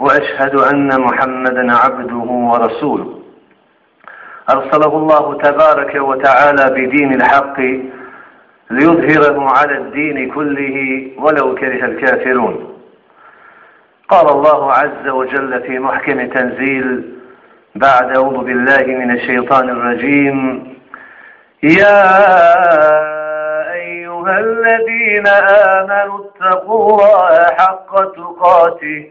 وأشهد أن محمدا عبده ورسوله. أرسله الله تبارك وتعالى بدين الحق ليظهره على الدين كله ولو كره الكافرون. قال الله عز وجل في محكم تنزيل بعد أعوذ بالله من الشيطان الرجيم يا أيها الذين آمنوا اتقوا الله حق تقاته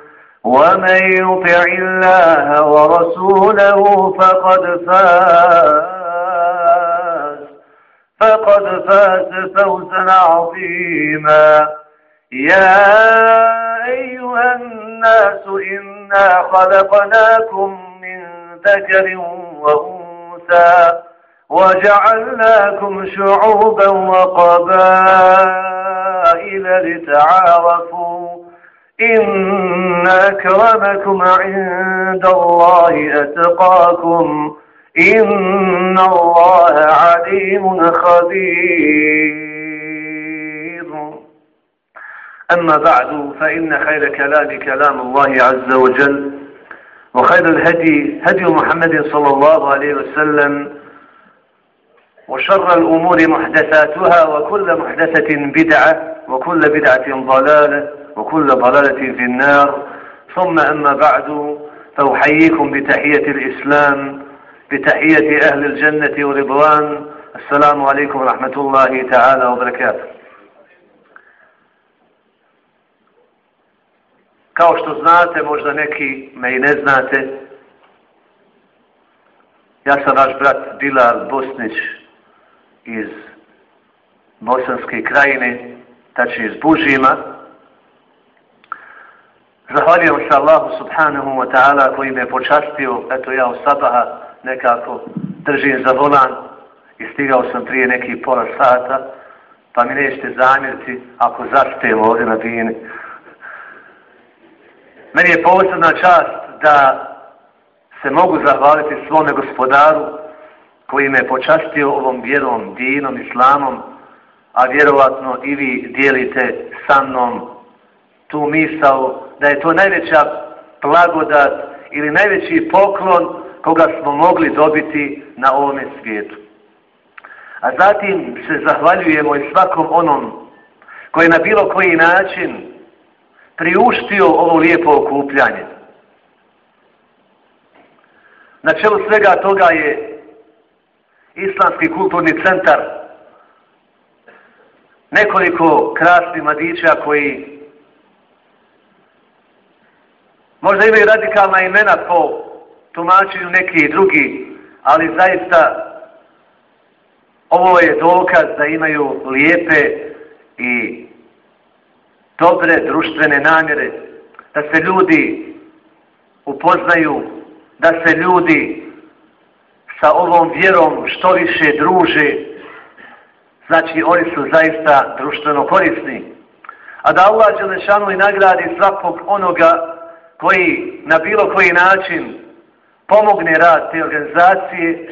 ومن يطع الله ورسوله فقد فاز فقد فاز فوزا عظيما. يا أيها الناس إنا خلقناكم من ذكر وأنثى وجعلناكم شعوبا وقبائل لتعارفوا إن أكرمكم عند الله أتقاكم إن الله عليم خبير. أما بعد فإن خير كلام كلام الله عز وجل. وخير الهدي هدي محمد صلى الله عليه وسلم. وشر الأمور محدثاتها وكل محدثة بدعة وكل بدعة ضلالة. وكل ضلالة في النار ثم أما بعد فأحييكم بتحية الإسلام بتحية أهل الجنة ورضوان السلام عليكم ورحمة الله تعالى وبركاته Kao što znate, možda neki me i ne znate, ja sam vaš brat Bilal Bosnić iz Bosanske krajine, tačnije iz Bužima. Zahvaljujem se Allahu subhanahu wa ta'ala koji me počastio, eto ja u sabaha nekako držim za volan i stigao sam prije nekih pola sata, pa mi nećete zamjeriti ako zaspijem ovdje na bini. Meni je posebna čast da se mogu zahvaliti svome gospodaru koji me počastio ovom vjerom, dinom, islamom, a vjerovatno i vi dijelite sa mnom tu misao da je to najveća blagodat ili najveći poklon koga smo mogli dobiti na ovome svijetu. A zatim se zahvaljujemo i svakom onom koji na bilo koji način priuštio ovo lijepo okupljanje. Na čelu svega toga je Islamski kulturni centar nekoliko krasnih mladića koji možda imaju radikalna imena po tumačenju neki drugi, ali zaista ovo je dokaz da imaju lijepe i dobre društvene namjere, da se ljudi upoznaju, da se ljudi sa ovom vjerom što više druže, znači oni su zaista društveno korisni. A da Allah Đelešanu i nagradi svakog onoga koji na bilo koji način pomogne rad te organizacije,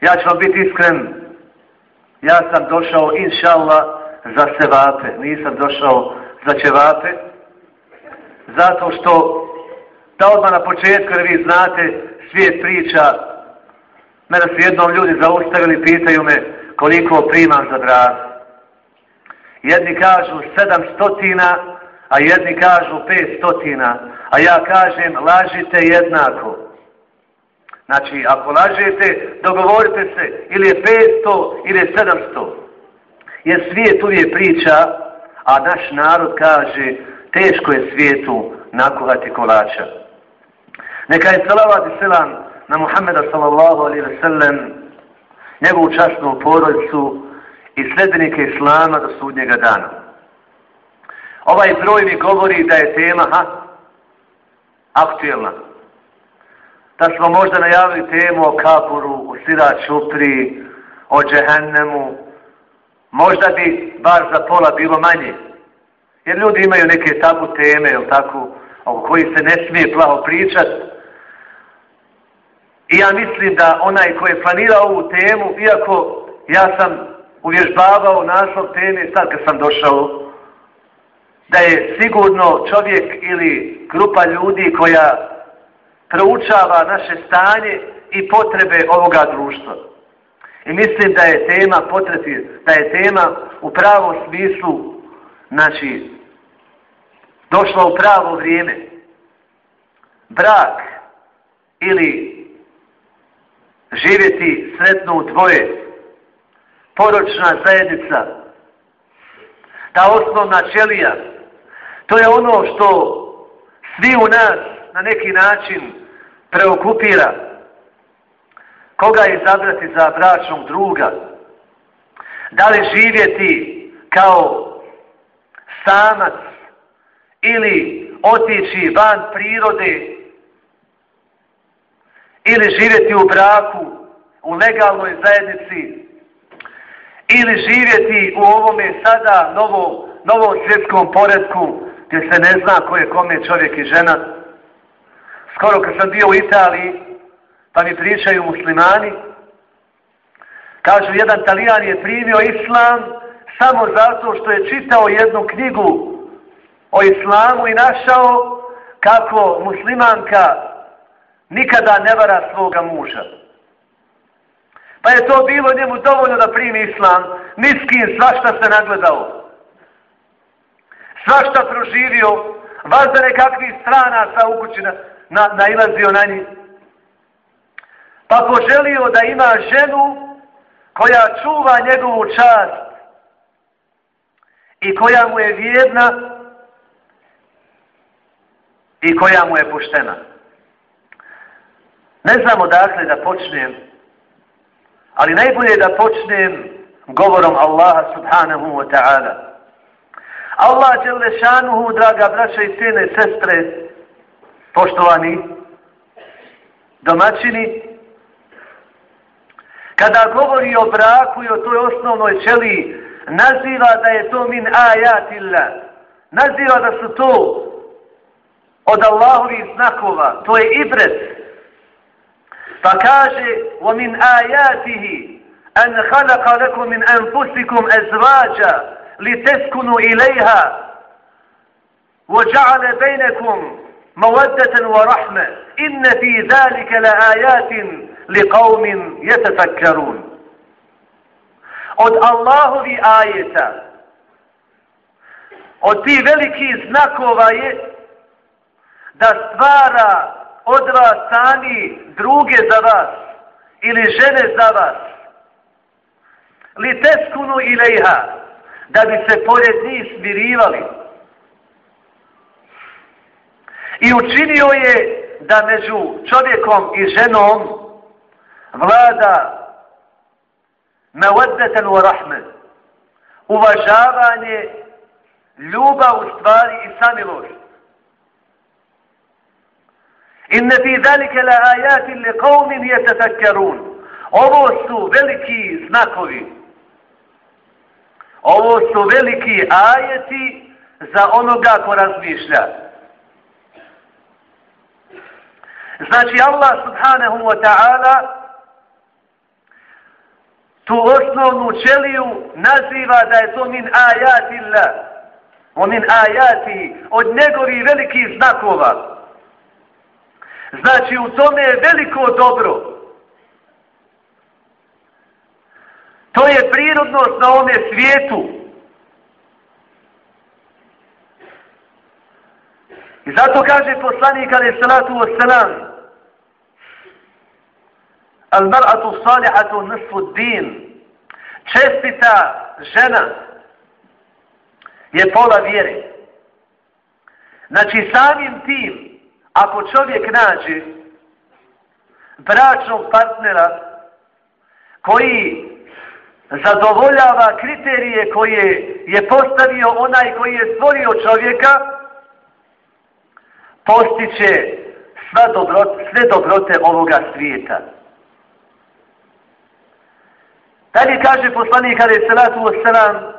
ja ću vam biti iskren, ja sam došao, inša Allah, za sevape, nisam došao za ćevape, zato što da odmah na početku, jer vi znate, svijet priča, mene su jednom ljudi zaustavili, pitaju me koliko primam za drag. Jedni kažu sedam stotina, a jedni kažu pet stotina, a ja kažem lažite jednako. Znači, ako lažete, dogovorite se, ili je 500, ili je 700. Jer svijet uvijek priča, a naš narod kaže, teško je svijetu nakuhati kolača. Neka je salavat i selam na Muhammeda sallallahu alaihi ve sellem, njegovu častnu porodicu i sledbenike Islama do sudnjega dana. Ovaj broj mi govori da je tema ha, aktuelna. Da smo možda najavili temu o kapuru, o sira čupri, o džehennemu. Možda bi bar za pola bilo manje. Jer ljudi imaju neke tabu teme, jel tako, o koji se ne smije plaho pričat. I ja mislim da onaj koji je planirao ovu temu, iako ja sam uvježbavao naslov teme sad kad sam došao, da je sigurno čovjek ili grupa ljudi koja proučava naše stanje i potrebe ovoga društva. I mislim da je tema potrebi, da je tema u pravom smislu, znači, došla u pravo vrijeme. Brak ili živjeti sretno u dvoje, poročna zajednica, ta osnovna čelija, to je ono što svi u nas na neki način preokupira. Koga izabrati za bračnog druga? Da li živjeti kao samac ili otići van prirode ili živjeti u braku u legalnoj zajednici ili živjeti u ovome sada novo, novom svjetskom poredku gdje se ne zna ko je kome čovjek i žena. Skoro kad sam bio u Italiji, pa mi pričaju muslimani, kažu jedan talijan je primio islam samo zato što je čitao jednu knjigu o islamu i našao kako muslimanka nikada ne vara svoga muža. Pa je to bilo njemu dovoljno da primi islam, niskim svašta se nagledao svašta proživio, vazda nekakvih strana sa ukućina na, nailazio na njih. Pa poželio da ima ženu koja čuva njegovu čast i koja mu je vjedna i koja mu je poštena. Ne znamo dakle da počnem, ali najbolje da počnem govorom Allaha subhanahu wa ta'ala. Allah Đelešanuhu, draga braća i sjene sestre, poštovani domaćini, kada govori o braku i o toj osnovnoj čeliji, naziva da je to min ajatilla, naziva da su to od Allahovih znakova, to je ibret. Pa kaže, wa min ajatihi, an khalaqa lakum min anfusikum azvaja, لتسكنوا إليها وجعل بينكم مودة ورحمة إن في ذلك لآيات لقوم يتفكرون od Allahovi ajeta od ti veliki znakova je da stvara od vas sami druge za vas ili žene za vas li teskunu ilaiha da bi se pored njih smirivali. I učinio je da među čovjekom i ženom vlada mawaddatan u rahmet, uvažavanje, ljubav u stvari i samilost. Inne fi zalike la ajatin li qawmin yatafakkarun. Ovo su veliki znakovi Ovo su veliki ajeti za onoga ko razmišlja. Znači Allah subhanahu wa ta'ala tu osnovnu čeliju naziva da je to min ajati Allah. O min ajati od njegovi velikih znakova. Znači u tome je veliko dobro. To je prirodnost na ovome svijetu. I zato kaže poslanik ali salatu wasalam al mar'atu salihatu nisfu din. Čestita žena je pola vjere. Znači samim tim, ako čovjek nađe bračnog partnera koji zadovoljava kriterije koje je postavio onaj koji je stvorio čovjeka, postiće sva dobrot, sve dobrote ovoga svijeta. Dalje kaže poslanik Ali Salatu Osalam,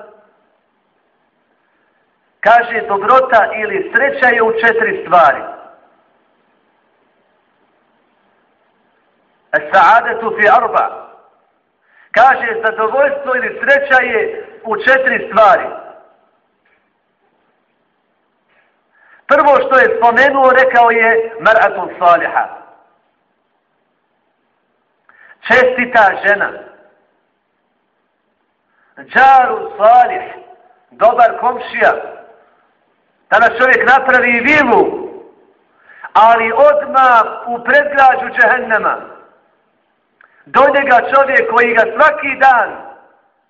kaže dobrota ili sreća je u četiri stvari. Sa'adetu fi arba. Kaže zadovoljstvo ili sreća je u četiri stvari. Prvo što je spomenuo, rekao je Mar'atun Saliha. Čestita žena. Džaru Salih. Dobar komšija. Danas čovjek napravi vilu, ali odmah u predgrađu džehennema. Do njega čovjek koji ga svaki dan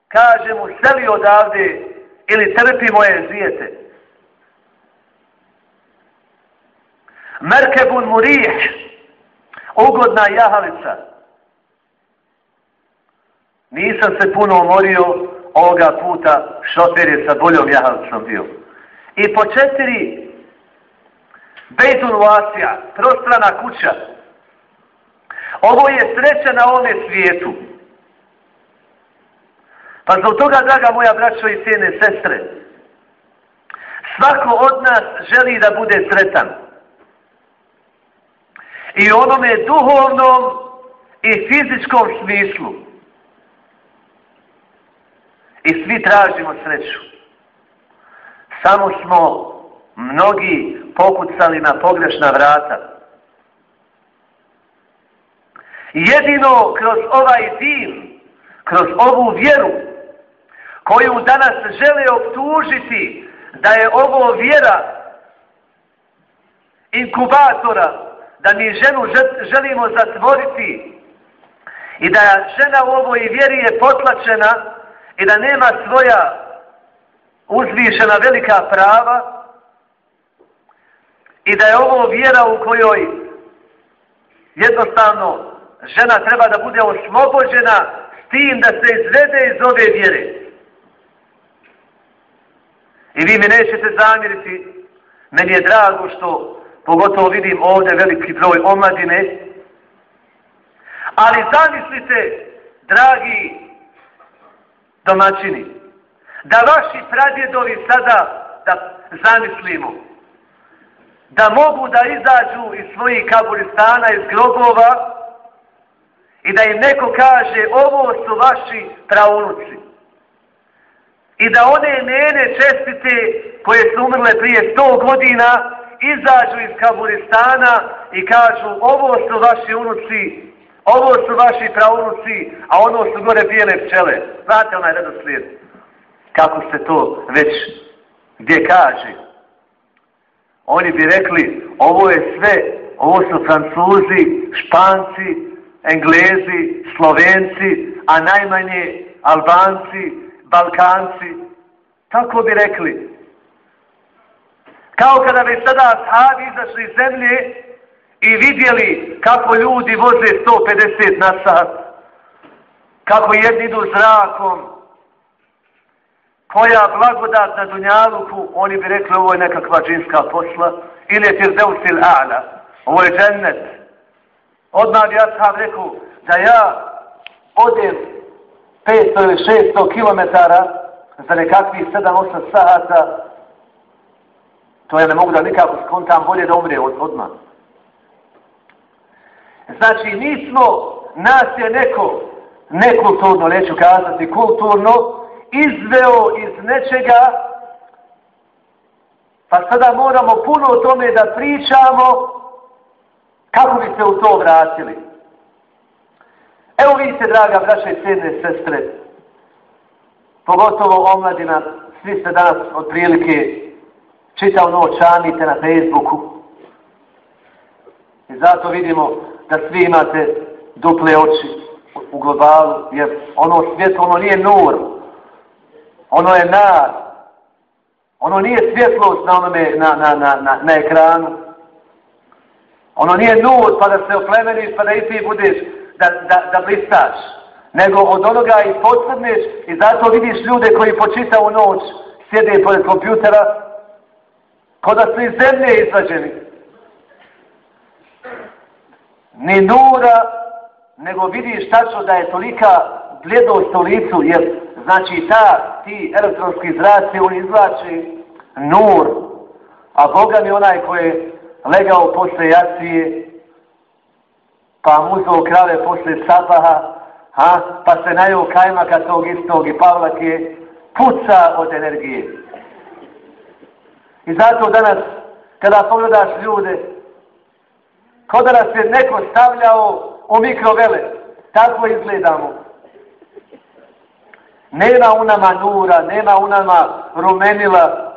kaže mu seli odavde ili trpi moje zijete. Merkebun murih, ugodna jahalica. Nisam se puno umorio ovoga puta, šofer je sa boljom jahalicom bio. I po četiri Bejtun Vasija, prostrana kuća. Ovo je sreća na ovome svijetu. Pa zbog toga, draga moja braćo i sjene sestre, svako od nas želi da bude sretan. I onome duhovnom i fizičkom smislu. I svi tražimo sreću samo smo mnogi pokucali na pogrešna vrata. Jedino kroz ovaj din, kroz ovu vjeru, koju danas žele optužiti da je ovo vjera inkubatora, da mi ženu želimo zatvoriti i da žena u ovoj vjeri je potlačena i da nema svoja uzvišena velika prava i da je ovo vjera u kojoj jednostavno žena treba da bude oslobođena s tim da se izvede iz ove vjere. I vi mi nećete zamiriti, meni je drago što pogotovo vidim ovdje veliki broj omladine, ali zamislite, dragi domaćini, da vaši pradjedovi sada, da zamislimo, da mogu da izađu iz svojih kaburistana, iz grobova i da im neko kaže ovo su vaši praunuci. I da one nene čestite koje su umrle prije sto godina izađu iz kaburistana i kažu ovo su vaši unuci, ovo su vaši praunuci, a ono su gore bijele pčele. Znate onaj redoslijed kako se to već gdje kaže. Oni bi rekli, ovo je sve, ovo su francuzi, španci, englezi, slovenci, a najmanje albanci, balkanci. Kako bi rekli. Kao kada bi sada sahabi izašli iz zemlje i vidjeli kako ljudi voze 150 na sat, kako jedni idu zrakom, koja blagodat na Dunjaluku, oni bi rekli ovo je nekakva džinska posla, ili je Firdevsil A'la, ovo je džennet. Odmah bi ja sam rekao da ja odem 500 ili 600 kilometara za nekakvih 7-8 sahata, to ja ne mogu da nikako skontam bolje da umre od, odmah. Znači, nismo, nas je neko, nekulturno, neću kazati, kulturno, izveo iz nečega, pa sada moramo puno o tome da pričamo kako bi se u to vratili. Evo vidite, draga braća i sredne sestre, pogotovo omladina, svi ste danas od prilike čitao noć čanite na Facebooku. I zato vidimo da svi imate duple oči u globalu, jer ono svjetlo, ono nije nur, ono je nar, ono nije svjetlost na, onome, na, na, na, na, na ekranu, ono nije nur pa da se oplemeniš pa da i ti budeš da, da, da blistaš, nego od onoga i podsrneš i zato vidiš ljude koji počita u noć sjede pored kompjutera, ko da su iz zemlje izvađeni. Ni nura, nego vidiš tačno da je tolika bljedost u licu, jer znači ta, ti elektronski zraci, on izvlači nur, a Boga mi onaj koji je legao posle jacije, pa muzo krave posle sabaha, ha, pa se najao kajmaka tog istog i Pavlake, puca od energije. I zato danas, kada pogledaš ljude, kod da nas je neko stavljao u mikrovele, tako izgledamo. Nema u nama nura, nema u nama rumenila.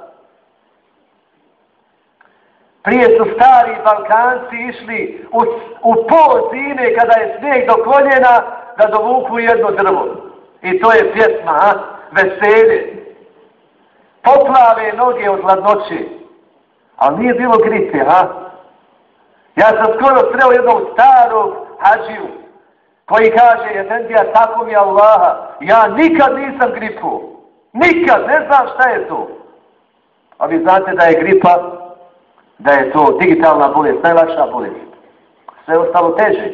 Prije su stari Balkanci išli u, u pol zime kada je snijeg do koljena da dovuku jedno drvo. I to je pjesma, a? veselje. Poplave noge od hladnoće. Ali nije bilo gripe, ha? Ja sam skoro sreo jednog starog hađiju koji kaže, Efendija, tako mi Allaha, ja nikad nisam gripu. Nikad, ne znam šta je to. A vi znate da je gripa, da je to digitalna bolest, najlakša bolest. Sve ostalo teže.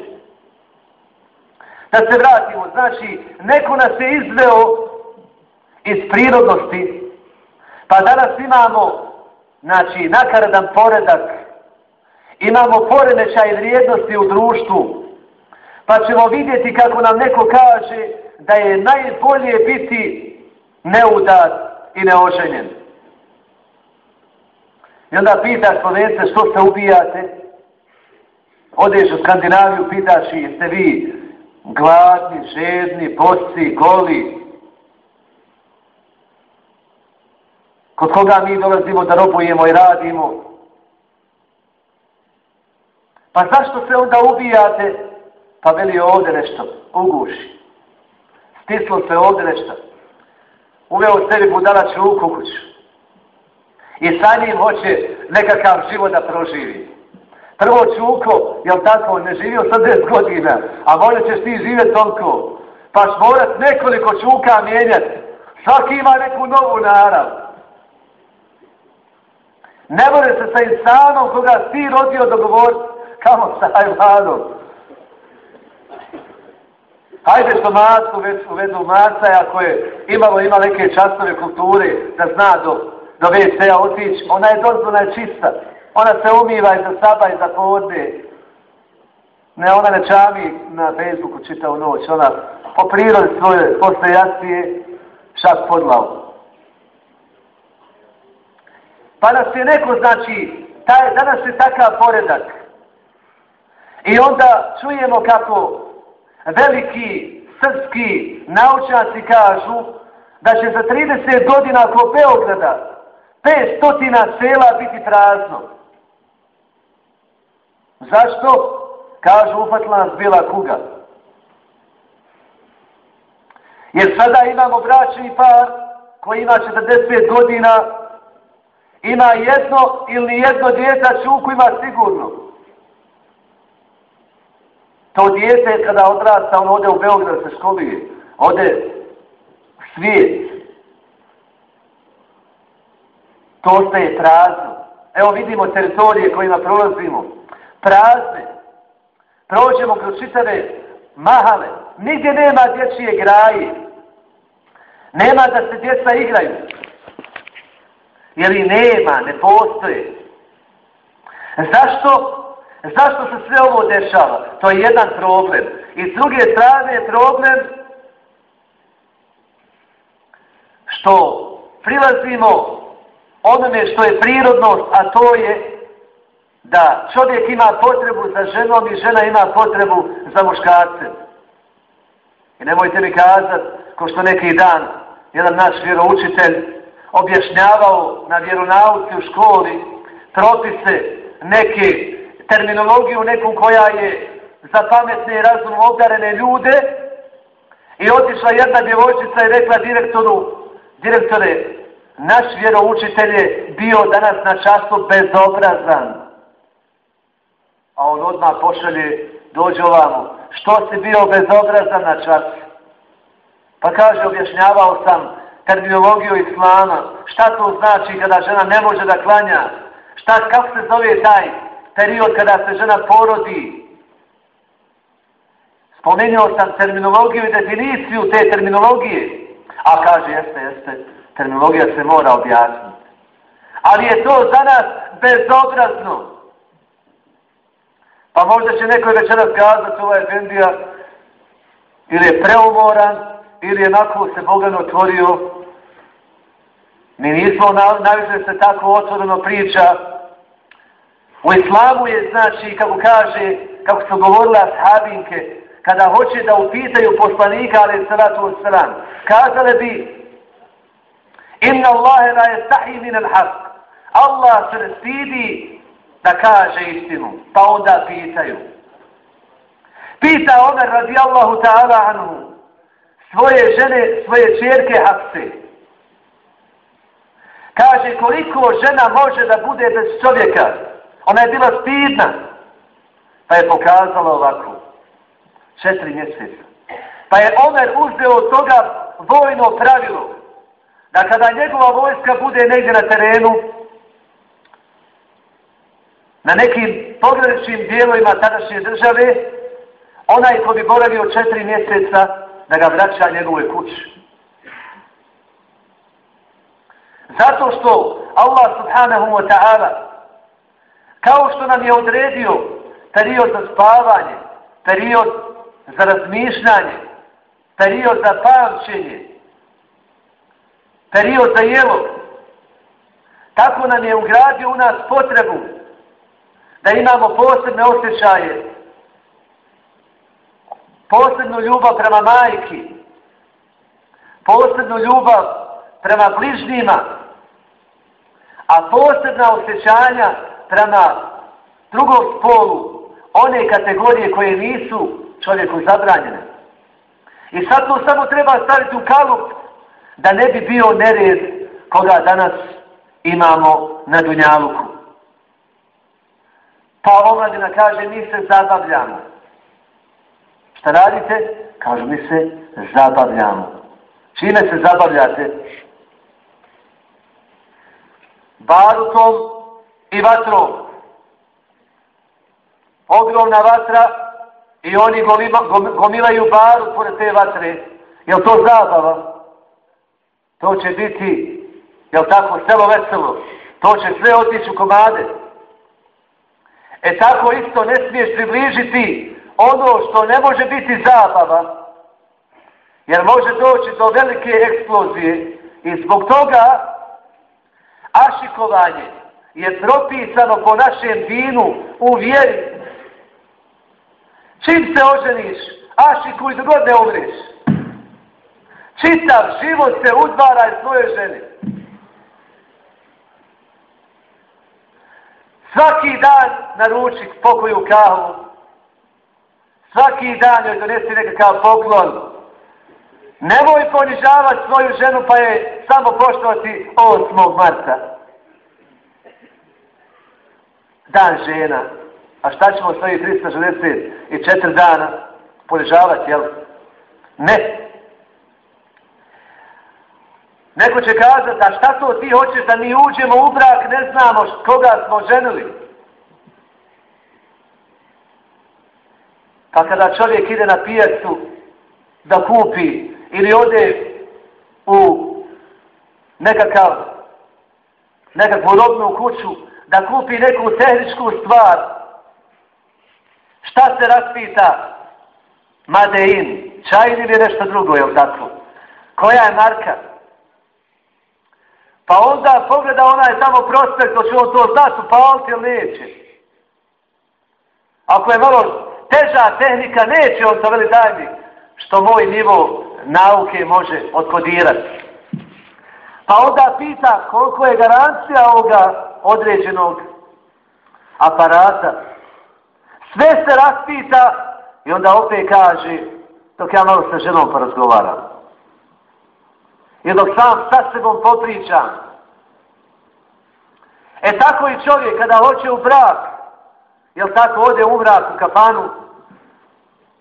Da se vratimo, znači, neko nas je izveo iz prirodnosti, pa danas imamo, znači, nakaradan poredak, imamo poremećaj vrijednosti u društvu, pa ćemo vidjeti kako nam neko kaže da je najbolje biti neudat i neoženjen. I onda pitaš slovence što se ubijate, odeš u Skandinaviju, pitaš i jeste vi gladni, žedni, posti, goli, kod koga mi dolazimo da robujemo i radimo. Pa zašto se onda ubijate? Pa veli ovdje nešto, uguši. Stislo se ovdje nešto. Uveo sebi budala čuku u kuću. I sa njim hoće nekakav život da proživi. Prvo čuko, jel tako, ne živio 80 godina, a možda ćeš ti živjeti toliko. Pa morat nekoliko čuka mijenjati. Svaki ima neku novu narav. Ne more se sa insanom koga ti rodio dogovor kamo sa ajvanom. Hajde što masku već uvedu masaj ako je imalo ima neke častove kulture da zna do, do WC-a otići. Ona je dozvoljna je čista. Ona se umiva i za saba i za podne. Ne, ona ne čami na Facebooku čitavu noć. Ona po prirodi svoje posle postojacije šak podlao. Pa nas je neko, znači, taj, danas je takav poredak. I onda čujemo kako veliki srpski naučnici kažu da će za 30 godina oko Beograda 500 sela biti prazno. Zašto? Kažu, ufatila nas bila kuga. Jer sada imamo bračni par koji ima 45 godina ima jedno ili jedno djeta čuku ima sigurno. To djete kada odrasta, on ode u Beograd se školije, ode svijet. To ostaje prazno. Evo vidimo teritorije kojima prolazimo. Prazne. Prođemo kroz čitave mahale. Nigdje nema dječije graje. Nema da se djeca igraju jer i nema, ne postoje. Zašto? Zašto se sve ovo dešava? To je jedan problem. I s druge strane je problem što prilazimo onome što je prirodnost, a to je da čovjek ima potrebu za ženom i žena ima potrebu za muškarcem. I nemojte mi kazati, ko što neki dan, jedan naš vjeroučitelj objašnjavao na vjeronauci u školi propise neke terminologiju neku koja je za pametne i razum obdarene ljude i otišla jedna djevojčica i rekla direktoru, direktore, naš vjeroučitelj je bio danas na času bezobrazan. A on odmah pošalje, dođe ovamo, što si bio bezobrazan na času? Pa kaže, objašnjavao sam terminologiju islama, šta to znači kada žena ne može da klanja, šta, kako se zove taj period kada se žena porodi. Spomenuo sam terminologiju i definiciju te terminologije. A kaže, jeste, jeste, terminologija se mora objasniti. Ali je to za nas bezobrazno. Pa možda će neko večeras kazati ovaj Efendija ili je preumoran ili je nakon se Bogan otvorio. Mi nismo navikli se tako otvoreno priča. U islamu je, znači, kako kaže, kako su govorila ashabinke, kada hoće da upitaju poslanika, ali salatu wa salam, kazale bi, inna Allahe la yastahi min al haq. Allah se ne stidi da kaže istinu, pa onda pitaju. Pita Omer radijallahu ta'ala anhu, svoje žene, svoje čerke hapse. Kaže koliko žena može da bude bez čovjeka. Ona je bila stidna. Pa je pokazala ovako. Četiri mjeseca. Pa je Omer uzeo od toga vojno pravilo. Da kada njegova vojska bude negdje na terenu, na nekim pograničnim dijelovima tadašnje države, onaj ko bi boravio četiri mjeseca, da ga vraća njegove kuće. Zato što Allah subhanahu wa ta'ala kao što nam je odredio period za spavanje, period za razmišljanje, period za pamćenje, period za jelo, tako nam je ugradio u nas potrebu da imamo posebne osjećaje posebnu ljubav prema majki, posebnu ljubav prema bližnjima, a posebna osjećanja prema drugom spolu, one kategorije koje nisu čovjeku zabranjene. I sad to samo treba staviti u kalup da ne bi bio nered koga danas imamo na Dunjaluku. Pa omladina kaže, mi se zabavljamo. Šta radite? Kažu mi se zabavljamo. Čime se zabavljate? Barutom i vatrom. Ogromna vatra i oni gomilaju baru pored te vatre. Je to zabava? To će biti, jel tako, selo veselo? To će sve otići u komade. E tako isto ne smiješ približiti ono što ne može biti zabava, jer može doći do velike eksplozije i zbog toga ašikovanje je propisano po našem dinu u vjeri. Čim se oženiš, ašikuj god ne umriš. Čitav život se udvaraj svoje žene. Svaki dan naruči pokoju kahu, Svaki dan joj donesi nekakav poklon. Nemoj ponižavati svoju ženu pa je samo poštovati 8. marta. Dan žena. A šta ćemo svoji 364 dana ponižavati, jel? Ne. Neko će kazati, a šta to ti hoćeš da mi uđemo u brak, ne znamo koga smo ženili. Pa kada čovjek ide na pijacu da kupi ili ode u nekakav nekakvu robnu kuću da kupi neku tehničku stvar šta se raspita Madein, čaj ili nešto drugo, je tako? Koja je marka? Pa onda pogleda onaj samo prospekt, to on to znati, upaliti ili neće. Ako je malo teža tehnika neće on to veli daj mi što moj nivo nauke može odkodirati. Pa onda pita koliko je garancija ovoga određenog aparata. Sve se raspita I onda opet kaže, dok ja malo sa ženom porazgovaram. I dok sam sa sebom popričam. E tako i čovjek kada hoće u brak, jel tako ode u mrak u kafanu,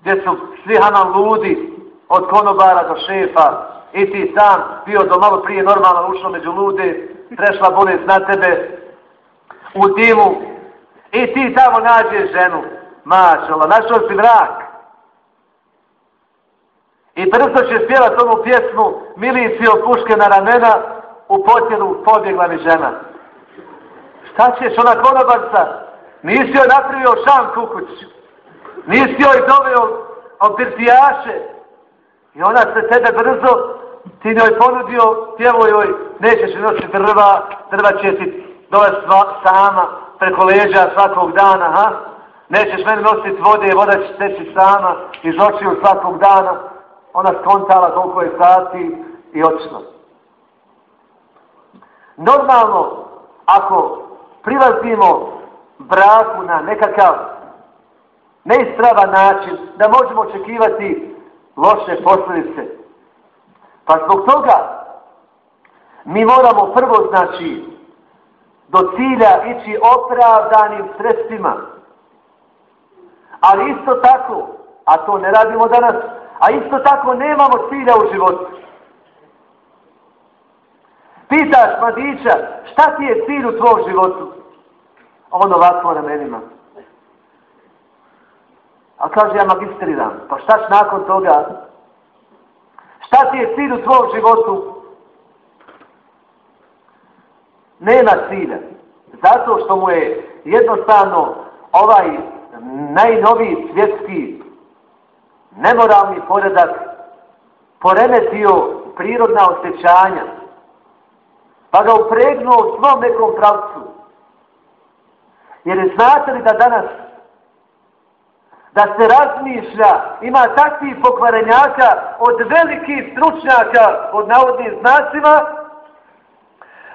gdje su svi hanan ludi, od konobara do šefa, i ti sam bio do malo prije normalno ušao među lude, prešla bolest na tebe, u dimu, i ti tamo nađeš ženu, mašala, našao si mrak. I brzo će spjevat onu pjesmu, milici od puške na ramena, u potjeru pobjegla mi žena. Šta ćeš ona konobarca? Nisi joj napravio šan kukuć. Nisi joj doveo obirtijaše. I ona se tebe brzo, ti njoj ponudio, pjevo joj, nećeš nositi drva, drva će ti dole sama, preko leđa svakog dana, ha? Nećeš meni nositi vode, voda će teći sama, iz očiju svakog dana. Ona skontala koliko je sati i očno. Normalno, ako prilazimo braku na nekakav neispravan način, da možemo očekivati loše posljedice. Pa zbog toga mi moramo prvo, znači, do cilja ići opravdanim sredstvima. Ali isto tako, a to ne radimo danas, a isto tako nemamo cilja u životu. Pitaš mladića, šta ti je cilj u tvojom životu? On ovako na menima. A kaže, ja magistriram. Pa šta ću nakon toga? Šta ti je cilj u tvojom životu? Nema cilja. Zato što mu je jednostavno ovaj najnoviji svjetski nemoralni poredak poremetio prirodna osjećanja. Pa ga upregnuo u svom nekom pravcu. Jer znate li da danas da se razmišlja, ima takvih pokvarenjaka od velikih stručnjaka, od navodnih znacima,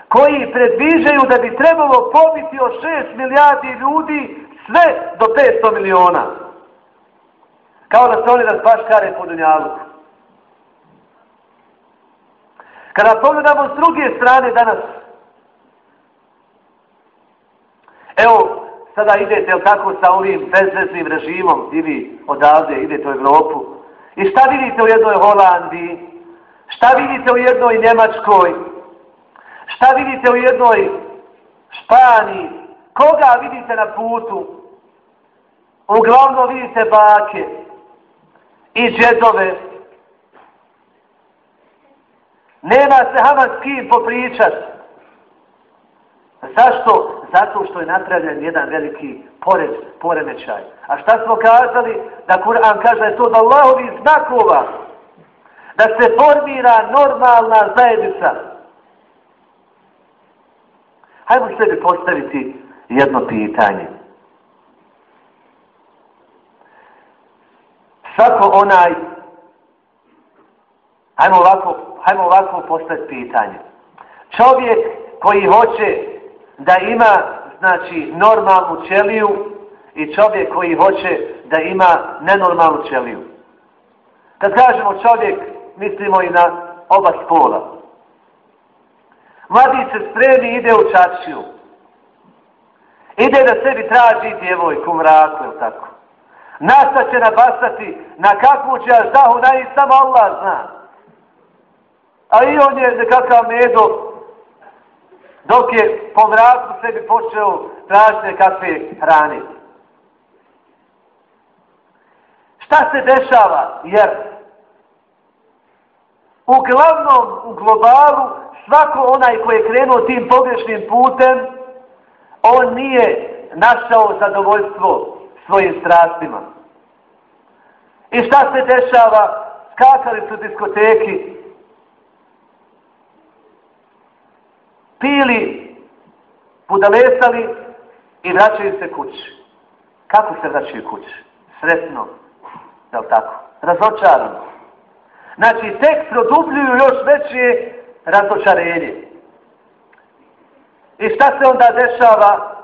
koji predviđaju da bi trebalo pobiti od 6 milijardi ljudi sve do 500 miliona. Kao da se oni razbaškare po dunjalu. Kada pogledamo s druge strane danas, evo, sada idete, jel tako, sa ovim bezveznim režimom, ili odavde, idete u Evropu. I šta vidite u jednoj Holandiji? Šta vidite u jednoj Njemačkoj? Šta vidite u jednoj Španiji? Koga vidite na putu? Uglavnom vidite bake i džedove. Nema se hama s kim popričat. Zašto? zato što je napravljen jedan veliki porez, poremećaj. A šta smo kazali? Da Kur'an kaže je to da Allahovi znakova, da se formira normalna zajednica. Hajmo sebi postaviti jedno pitanje. Svako onaj, hajmo ovako, hajmo ovako postati pitanje. Čovjek koji hoće da ima znači normalnu ćeliju i čovjek koji hoće da ima nenormalnu ćeliju. Kad kažemo čovjek, mislimo i na oba spola. Mladić se spremi ide u čačiju. Ide da sebi traži djevojku mraku, ili tako. Nasa će nabasati na kakvu će zahu na samo Allah zna. A i on je nekakav medo dok je po mraku sebi počeo tražiti kakve hrane. Šta se dešava? Jer uglavnom u globalu svako onaj koji je krenuo tim pogrešnim putem, on nije našao zadovoljstvo svojim strastima. I šta se dešava? Skakali su diskoteki, pili, budalesali i vraćaju se kući. Kako se vraćaju kući? Sretno. Je li tako? Razočarano. Znači, tek produbljuju još veće razočarenje. I šta se onda dešava?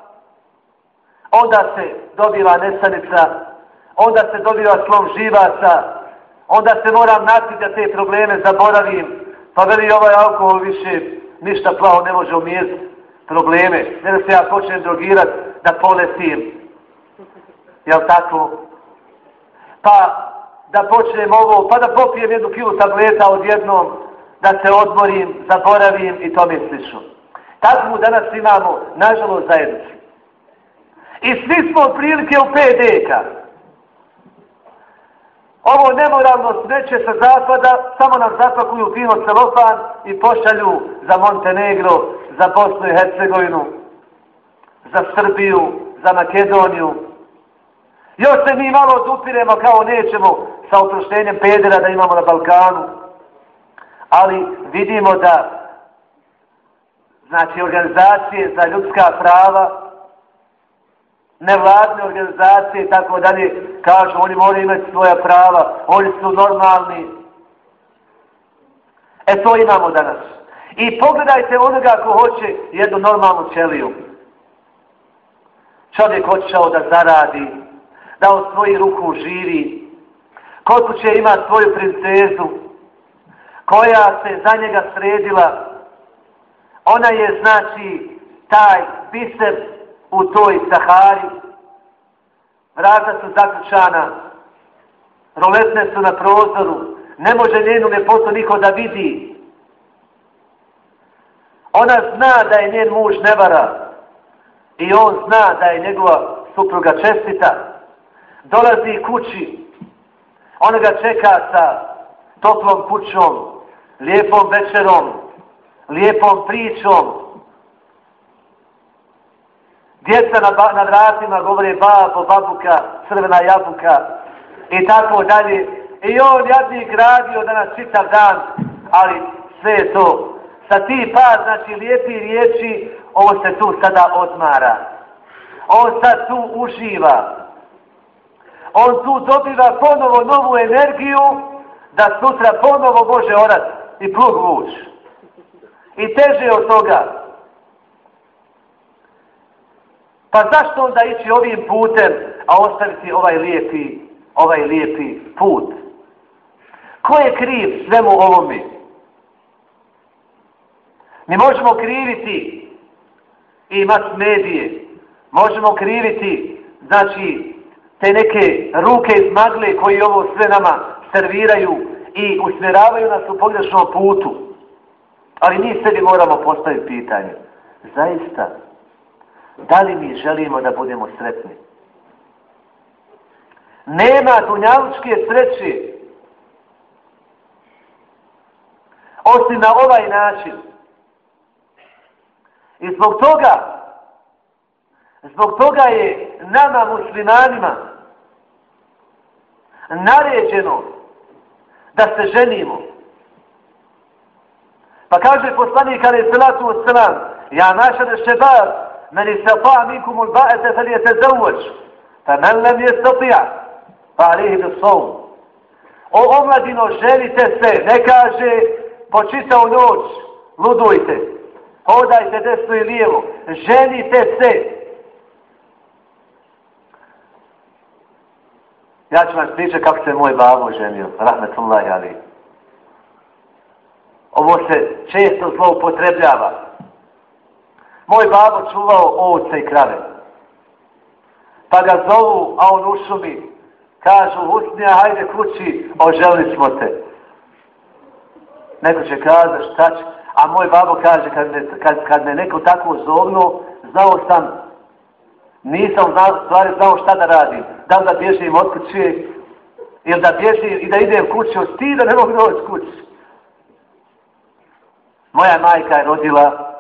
Onda se dobiva nesanica, onda se dobiva slom živaca, onda se moram natiti da te probleme zaboravim, pa veli ovaj alkohol više ništa plavo ne može umijeti probleme, ne da se ja počnem drogirat, da poletim. Jel tako? Pa da počnem ovo, pa da popijem jednu kilu tableta odjednom, da se odmorim, zaboravim i to mi slično. Tako danas imamo, nažalost, zajednici. I svi smo prilike u PDK-a. Ovo nemoralno smeće sa zapada, samo nam zapakuju fino celofan i pošalju za Montenegro, za Bosnu i Hercegovinu, za Srbiju, za Makedoniju. Još se mi malo dupiremo kao nećemo sa oproštenjem pedera da imamo na Balkanu. Ali vidimo da znači organizacije za ljudska prava nevladne organizacije i tako dalje, kažu oni moraju imati svoja prava, oni su normalni. E to imamo danas. I pogledajte onoga ko hoće jednu normalnu ćeliju. Čovjek hoćeo da zaradi, da od svojih ruku živi, koliko će ima svoju princezu, koja se za njega sredila, ona je znači taj biser u toj Sahari. Vrata su zaključana, roletne su na prozoru, ne može njenu ljepotu niko da vidi. Ona zna da je njen muž nevara i on zna da je njegova supruga čestita. Dolazi kući, ona ga čeka sa toplom kućom, lijepom večerom, lijepom pričom, Djeca na, na vratima govore babo, babuka, crvena jabuka i tako dalje. I on jadnik radio danas čitav dan, ali sve je to. Sa ti pa, znači, lijepi riječi, ovo se tu sada odmara. On sad tu uživa. On tu dobiva ponovo novu energiju da sutra ponovo može orat i plug vuč. I teže od toga. Pa zašto onda ići ovim putem, a ostaviti ovaj lijepi, ovaj lijepi put? Ko je kriv svemu ovome? Mi možemo kriviti i mas medije, možemo kriviti, znači, te neke ruke iz magle koji ovo sve nama serviraju i usmjeravaju nas u pogrešnom putu. Ali mi sebi moramo postaviti pitanje. Zaista, da li mi želimo da budemo sretni. Nema dunjalučke sreće osim na ovaj način. I zbog toga, zbog toga je nama muslimanima naređeno da se ženimo. Pa kaže poslanik ali je salatu od ja naša da šebar من استطاع منكم الباءة فليتزوج فمن لم يستطيع فعليه بالصوم O omladino, ženite se, ne kaže po čitavu noć, ludujte, hodajte desno i lijevo, ženite se. Ja ću vam pričati kako se moj babo ženio, rahmetullahi ali. Ovo se često zloupotrebljava. Moj babo čuvao ovce i krave. Pa ga zovu, a on u šumi. Kažu, Husnija, hajde kući, oželili smo te. Neko će kaza, šta će? A moj babo kaže, kad me, kad, kad me neko tako zovno, znao sam, nisam znao, stvari znao šta da radim. Da li da bježim od kuće, ili da bježim i da idem kući od stida, ne mogu doći kući. Moja majka je rodila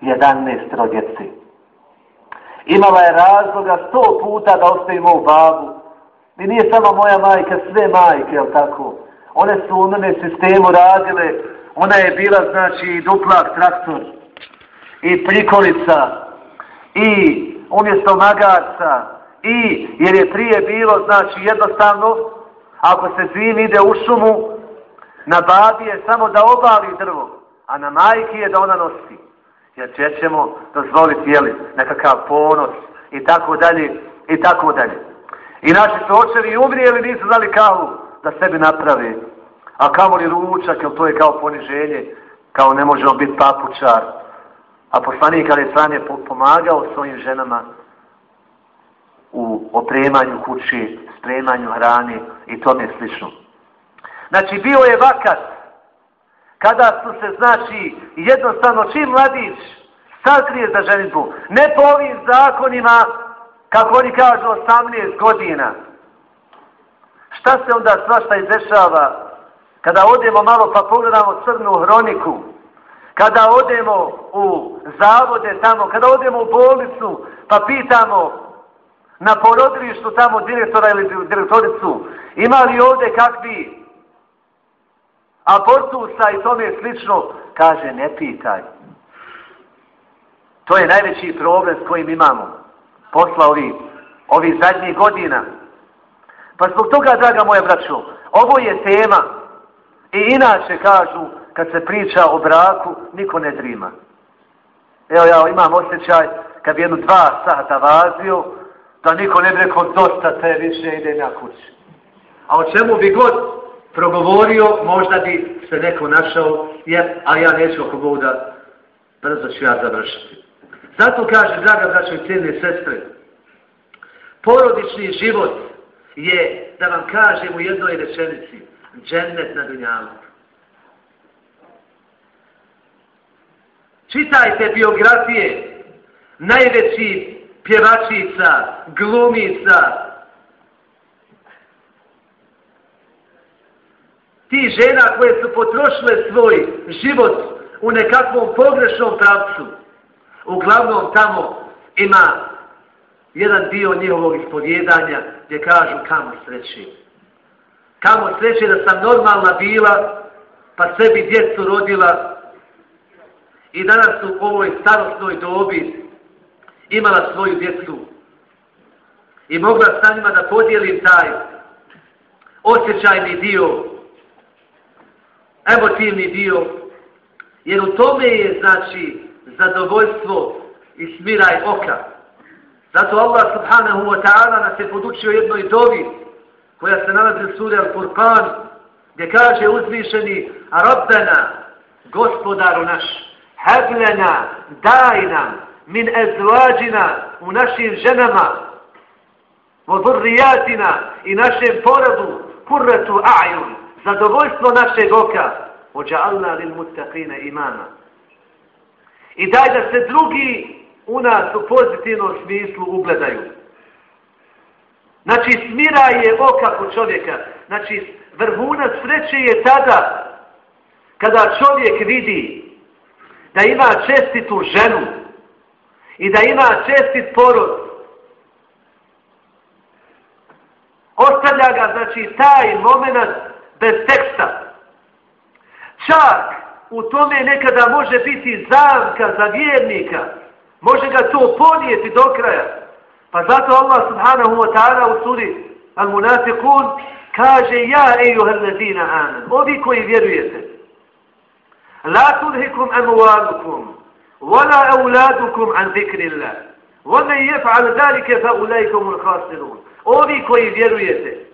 11 djece. Imala je razloga sto puta da ostavimo mu babu. I nije samo moja majka, sve majke, jel tako? One su u onome sistemu radile, ona je bila, znači, duplak traktor, i prikolica, i umjesto magarca, i, jer je prije bilo, znači, jednostavno, ako se zim ide u šumu, na babi je samo da obali drvo, a na majki je da ona nosi jer će ćemo dozvoliti jeli, nekakav ponos i tako dalje i tako dalje. I naši su očevi umrijeli, nisu znali kavu da sebi naprave. A kamo li ručak, jer to je kao poniženje, kao ne možemo biti papučar. A poslanik ali je pomagao svojim ženama u opremanju kući, spremanju hrane i tome slično. Znači, bio je vakat kada su se, znači, jednostavno čim mladić sakrije za ženitbu, ne po ovim zakonima, kako oni kažu, 18 godina. Šta se onda svašta izdešava kada odemo malo pa pogledamo crnu hroniku, kada odemo u zavode tamo, kada odemo u bolnicu pa pitamo na porodilištu tamo direktora ili direktoricu, ima li ovde kakvi abortusa i tome slično, kaže ne pitaj. To je najveći problem s kojim imamo posla ovi, ovi zadnjih godina. Pa zbog toga, draga moja braćo, ovo je tema i inače kažu, kad se priča o braku, niko ne drima. Evo ja imam osjećaj, kad bi jednu dva sata vazio, da niko ne bi rekao, dosta te više ide na kući. A o čemu bi god progovorio, možda bi se neko našao, jer, a ja neću ako Bog da brzo ću ja završiti. Zato kaže, draga braćo i cijene sestre, porodični život je, da vam kažem u jednoj rečenici, džennet na dunjalu. Čitajte biografije najveći pjevačica, glumica, ti žena koje su potrošile svoj život u nekakvom pogrešnom pravcu, uglavnom tamo ima jedan dio njihovog ispovjedanja gdje kažu kamo sreće. Kamo sreće da sam normalna bila, pa sebi djecu rodila i danas u ovoj starostnoj dobi imala svoju djecu i mogla sa njima da podijelim taj osjećajni dio, emotivni dio, jer u tome je, znači, zadovoljstvo i smiraj oka. Zato Allah subhanahu wa ta'ala nas je podučio jednoj dovi koja se nalazi u suri Al-Furqan gdje kaže uzvišeni Rabbena, gospodaru naš, heblena, daj nam min ezvađina u našim ženama, u i našem porodu, kurretu a'jun, zadovoljstvo našeg oka, ođa'alna lil muttaqina imama i daj da se drugi u nas u pozitivnom smislu ugledaju. Znači, smira je oka kod čovjeka. Znači, vrhunac sreće je tada kada čovjek vidi da ima čestitu ženu i da ima čestit porod. Ostavlja ga, znači, taj moment bez teksta. Čak u tome nekada može biti zamka za vjernika. Može ga to ponijeti do kraja. Pa zato Allah subhanahu wa ta'ala u suri Al-Munafiqun kaže Ja ejuhel ladina amen. Ovi koji vjerujete. La tudhikum amualukum. Wala auladukum an zikrillah. Wala jef'al dalike fa ulajkum ul khasirun. Ovi koji vjerujete.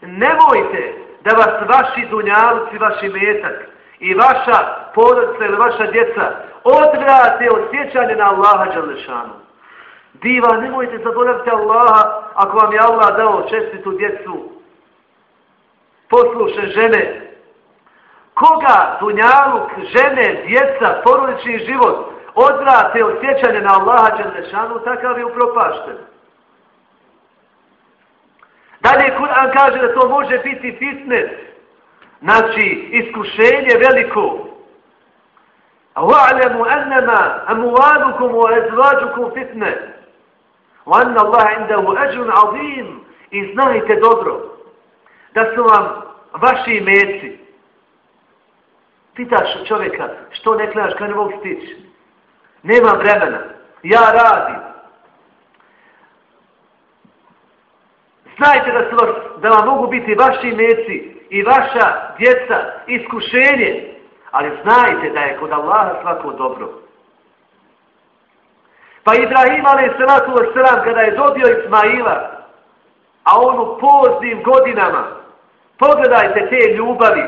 Nemojte da vas vaši dunjalci, vaši metak, i vaša porodica ili vaša djeca odvrate od sjećanja na Allaha Đalešanu. Diva, nemojte zaboraviti Allaha ako vam je Allah dao čestitu djecu, posluše žene. Koga dunjaluk, žene, djeca, porodični život odvrate od sjećanja na Allaha Đalešanu, takav je upropašten. Dalje Kur'an kaže da to može biti fitness, Znači, iskušenje veliko. A أَنَّمَا annama amwalukum wa azwajukum fitna. Wa anna عَظِيمٌ indahu ajrun azim. I znajte dobro da su vam vaši meci. Pitaš čovjeka, što ne kledaš kada ne mogu stići? Nema vremena. Ja radim. Znajte da, su vas, da vam mogu biti vaši meci i vaša djeca iskušenje, ali znajte da je kod Allaha svako dobro. Pa Ibrahim a.s. kada je dobio Ismaila, A on u poznim godinama, pogledajte te ljubavi,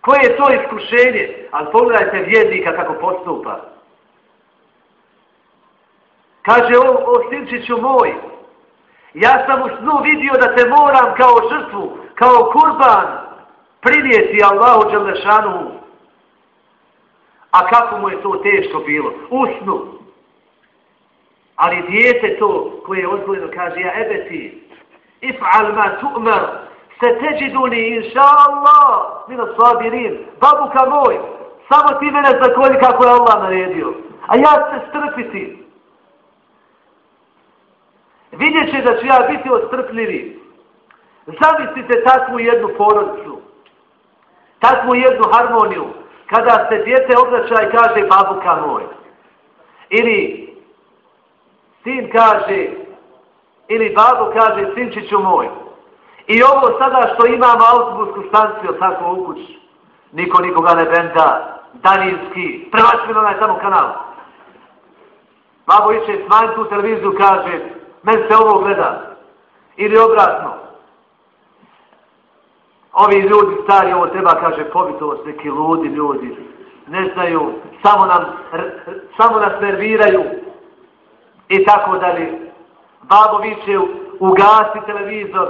koje je to iskušenje, ali pogledajte vjednika kako postupa. Kaže o, o sinčiću moj, ja sam u snu vidio da te moram kao žrtvu, kao kurban, prinijeti Allahu Đelešanu. A kako mu je to teško bilo? U snu. Ali dijete to koje je odgojeno kaže, ja ebe ti, if'al ma tu'mar, se teđiduni, inša Allah, mino sabirin, babuka moj, samo ti mene zakolji kako je Allah naredio. A ja se strpiti. Vidjet će da ću ja biti ostrpljivi. Zamislite takvu jednu porodicu, takvu jednu harmoniju, kada se djete obraća i kaže babuka moj. Ili sin kaže, ili babu kaže sinčiću moj. I ovo sada što imamo autobusku stanciju, tako u kući, niko nikoga ne benda, daninski, prevačmino na tamo kanal. Babo iće smanj tu televiziju, kaže, men se ovo gleda. Ili obratno. Ovi ljudi stari, ovo treba, kaže, pobitovost, neki ludi ljudi, ne znaju, samo nam, samo nas nerviraju i tako dalje. Babo viće, ugasi televizor,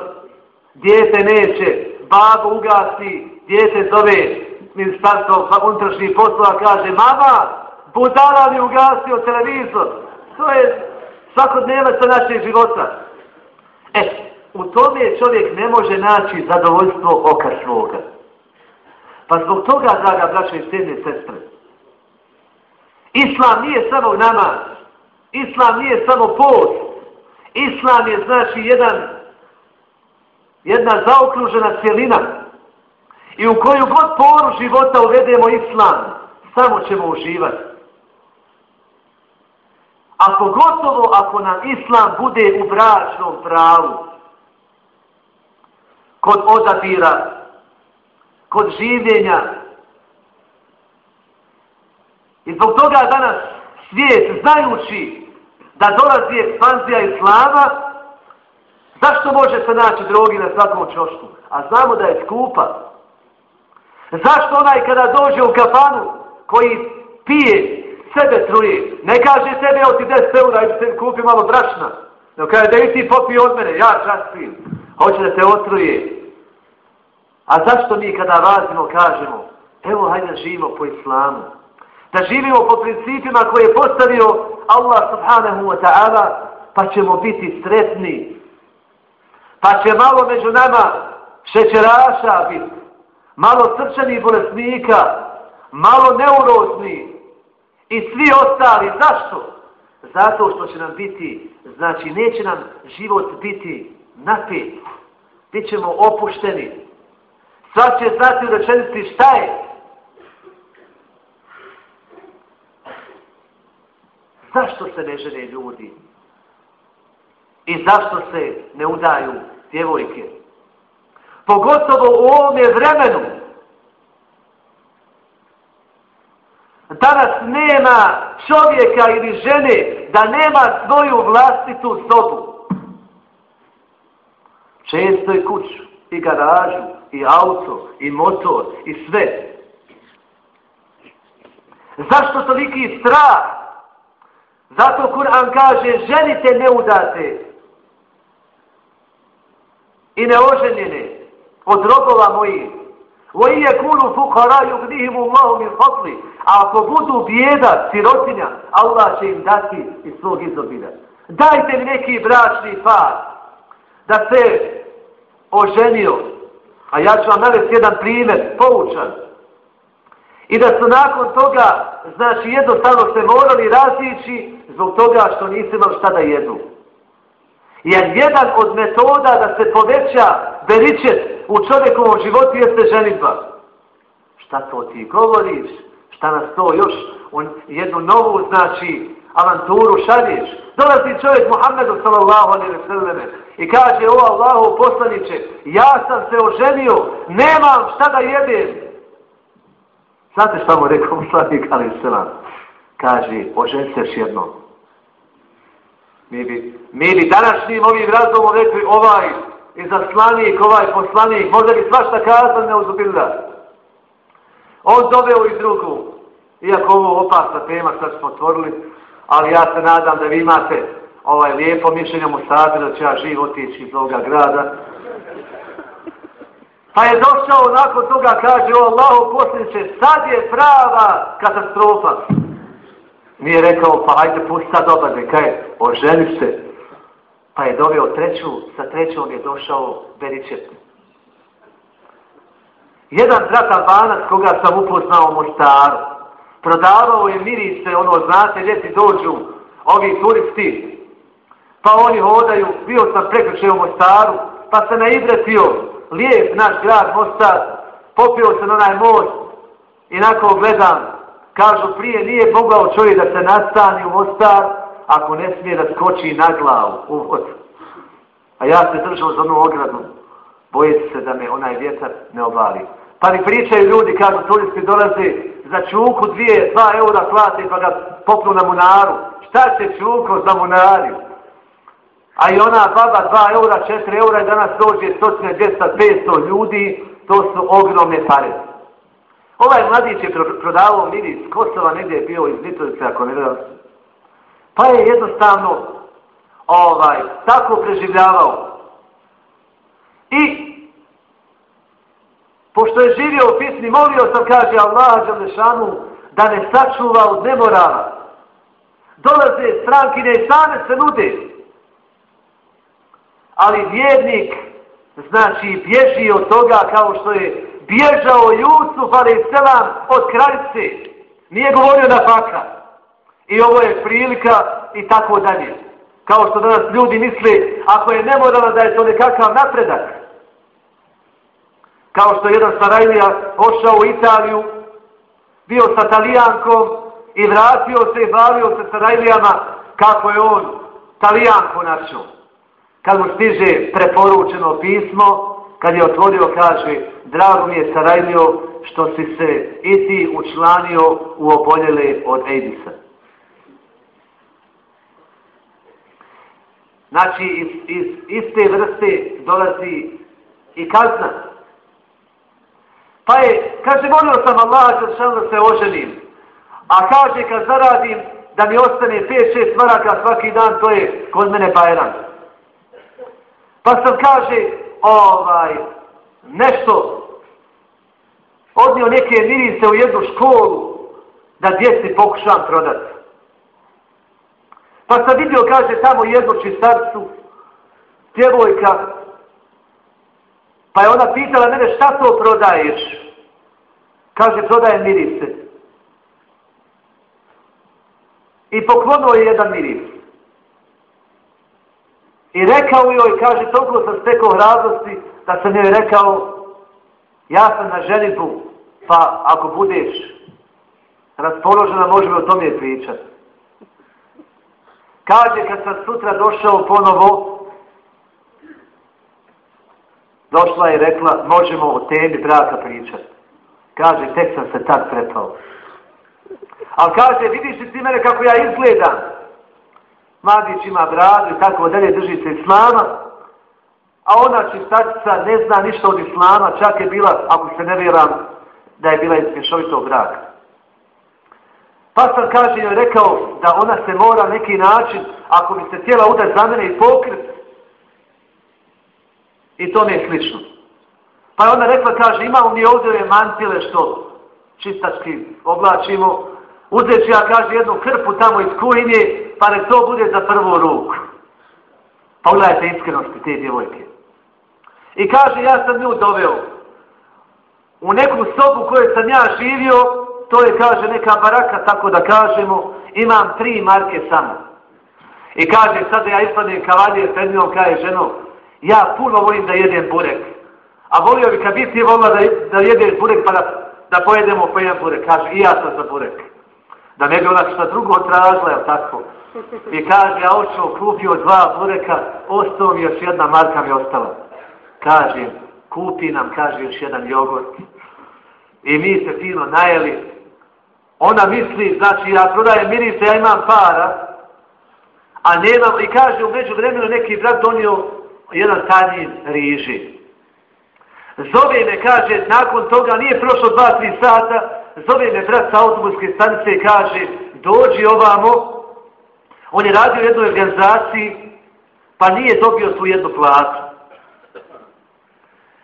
djete neće, babo ugasi, djete zove ministarstvo unutrašnjih poslova, kaže, mama, budala mi ugasio televizor. To je svakodnevaca našeg života. E, u tome čovjek ne može naći zadovoljstvo oka svoga. Pa zbog toga, draga braća i srednje sestre, Islam nije samo nama, Islam nije samo post, Islam je znači jedan, jedna zaokružena cijelina i u koju god poru života uvedemo Islam, samo ćemo uživati. Ako pogotovo ako nam Islam bude u bračnom pravu, kod odabira, kod življenja, i zbog toga danas svijet, znajući da dolazi ekspanzija Islama, zašto može se naći drogi na svakom čošku? A znamo da je skupa. Zašto onaj kada dođe u kafanu koji pije sebe truje. Ne kaže sebe, evo ti 10 eura, i se kupi malo brašna. No kaže, da i ti popi od mene, ja pijem. Hoće da te otruje. A zašto mi kada vazimo kažemo, evo hajde živimo po islamu. Da živimo po principima koje je postavio Allah subhanahu wa ta'ala, pa ćemo biti sretni. Pa će malo među nama šećeraša biti, malo srčanih bolesnika, malo neurozni, I svi ostali, zašto? Zato što će nam biti, znači neće nam život biti napet. Bićemo opušteni. Sad će znati u rečenici šta je. Zašto se ne žene ljudi? I zašto se ne udaju djevojke? Pogotovo u ovome vremenu, Danas nema čovjeka ili žene da nema svoju vlastitu sobu. Često i kuću, i garažu, i auto, i motor, i sve. Zašto toliki strah? Zato Kur'an kaže, ženite neudate i neoženjene od robova mojih. وَإِنْ يَكُونُوا فُقَرَا يُغْنِهِمُ اللَّهُ مِنْ فَضْلِ A ako budu bijeda, sirotinja, Allah će im dati iz svog izobira. Dajte mi neki bračni par da se oženio. A ja ću vam navesti jedan primjer, poučan. I da su nakon toga, znači jednostavno se morali razići zbog toga što nisu imali šta da jedu. Jer jedan od metoda da se poveća beričet u čovjekovom životu jeste ženitba. Šta to ti govoriš? Šta nas to još u jednu novu, znači, avanturu šalješ? Dolazi čovjek Muhammedu sallallahu alaihi wa sallam i kaže, o Allahu poslaniće, ja sam se oženio, nemam šta da jedem. Znate šta mu rekao poslanik alaihi sallam? Kaže, ožen se još jednom. Mi bi, mi bi današnjim ovim razumom rekli ovaj izaslanik, ovaj poslanik, možda bi svašta kazao, ne uzubila. On doveo i drugu, iako ovo opasna tema sad smo otvorili, ali ja se nadam da vi imate ovaj lijepo mišljenje mu sadi da će ja živ otići iz ovoga grada. Pa je došao nakon toga, kaže o Allahu posljednice, sad je prava katastrofa. Mi je rekao, pa hajde pusti sad obade, kaj, oženi se. Pa je doveo treću, sa trećom je došao Beričet. Jedan brat Albanac koga sam upoznao u Mostaru, prodavao je mirise, ono, znate, gdje ti dođu ovi turisti, pa oni hodaju, bio sam prekršao u Mostaru, pa se naibretio, lijep naš grad Mostar, popio se na onaj most i nakon gledam, kažu prije nije mogao čovjek da se nastani u Mostar, ako ne smije da skoči na glavu u vod. A ja se držao za onu ogradu, bojeći se da me onaj vjetar ne obali. Pa mi pričaju ljudi, kažu, turisti dolaze za čuku dvije, dva eura plate pa ga popnu na munaru. Šta će čuko za munari? A i ona baba dva eura, četiri eura i danas dođe stotine, dvijesta, petsto ljudi, to su ogromne pare. Ovaj mladić je prodavao miris Kosova, negdje je bio iz Mitrovice, ako ne gledam. Pa je jednostavno ovaj, tako preživljavao. I pošto je živio u pismi, molio sam, kaže Allah Đalešanu, da ne sačuva od nemorala. Dolaze strankine i same se nude. Ali vjernik, znači, bježi od toga kao što je bježao Jusuf, ali selam, od kraljice. Nije govorio na faka. I ovo je prilika i tako dalje. Kao što danas ljudi misle, ako je nemoralno da je to nekakav napredak. Kao što je jedan Sarajlija ošao u Italiju, bio sa Talijankom i vratio se i bavio se Sarajlijama kako je on Talijanku našao. Kad mu stiže preporučeno pismo, kad je otvorio, kaže, drago mi je Sarajlio što si se i ti učlanio u oboljele od Eidisa. Znači, iz, iz iste vrste dolazi i kazna. Pa je, kaže, molio sam Allah da ono se oženim. A kaže, kad zaradim, da mi ostane 5-6 maraka svaki dan, to je kod mene bajran. Pa sam kaže, ovaj, nešto, odnio neke mirise u jednu školu, da djeci pokušam prodati. Pa sam vidio, kaže, tamo jednu čistarcu, djevojka, Pa je ona pitala mene šta to prodaješ? Kaže, prodajem mirise. I poklonuo je jedan miris. I rekao joj, kaže, toliko sam stekao hrabrosti da sam joj rekao, ja sam na ženibu, pa ako budeš raspoložena, možemo o tome pričati. Kaže, kad sam sutra došao ponovo, došla i rekla, možemo o temi braka pričati. Kaže, tek sam se tad prepao. Ali kaže, vidiš li ti mene kako ja izgledam? Mladić ima bradu i tako dalje, drži se islama. A ona čistačica ne zna ništa od islama, čak je bila, ako se ne vjeram, da je bila iz mješovitog braka. Pa sam, kaže, joj rekao da ona se mora neki način, ako bi se htjela udati za mene i pokrit, I to je slično. Pa je ona rekla, kaže, imamo mi ovdje ove mantile što čistački oblačimo. Uzet ću ja, kaže, jednu krpu tamo iz kujnje, pa ne to bude za prvu ruku. Pa Pogledajte iskrenosti te djevojke. I kaže, ja sam nju doveo u neku sobu koju sam ja živio, to je, kaže, neka baraka, tako da kažemo, imam tri marke samo. I kaže, sad ja ispadnem kavalije pred njom, kaže, ženo, Ja puno volim da jedem burek. A volio bi kad bi ti volila da, da jedeš burek pa da, da pojedemo po jedan burek. Kaže, i ja sam za burek. Da ne bi ona šta drugo tražila, jel tako? I kaže, ja očeo kupio dva bureka, ostao mi još jedna marka mi ostala. Kaže, kupi nam, kaže, još jedan jogurt. I mi se fino najeli. Ona misli, znači, ja prodajem mirise, ja imam para, A nema, i kaže u među vremenu neki brat donio jedan tanjin riži. Zove me, kaže, nakon toga, nije prošlo dva, tri sata, zove me brat sa autobuske stanice i kaže, dođi ovamo, on je radio u jednoj organizaciji, pa nije dobio tu jednu platu.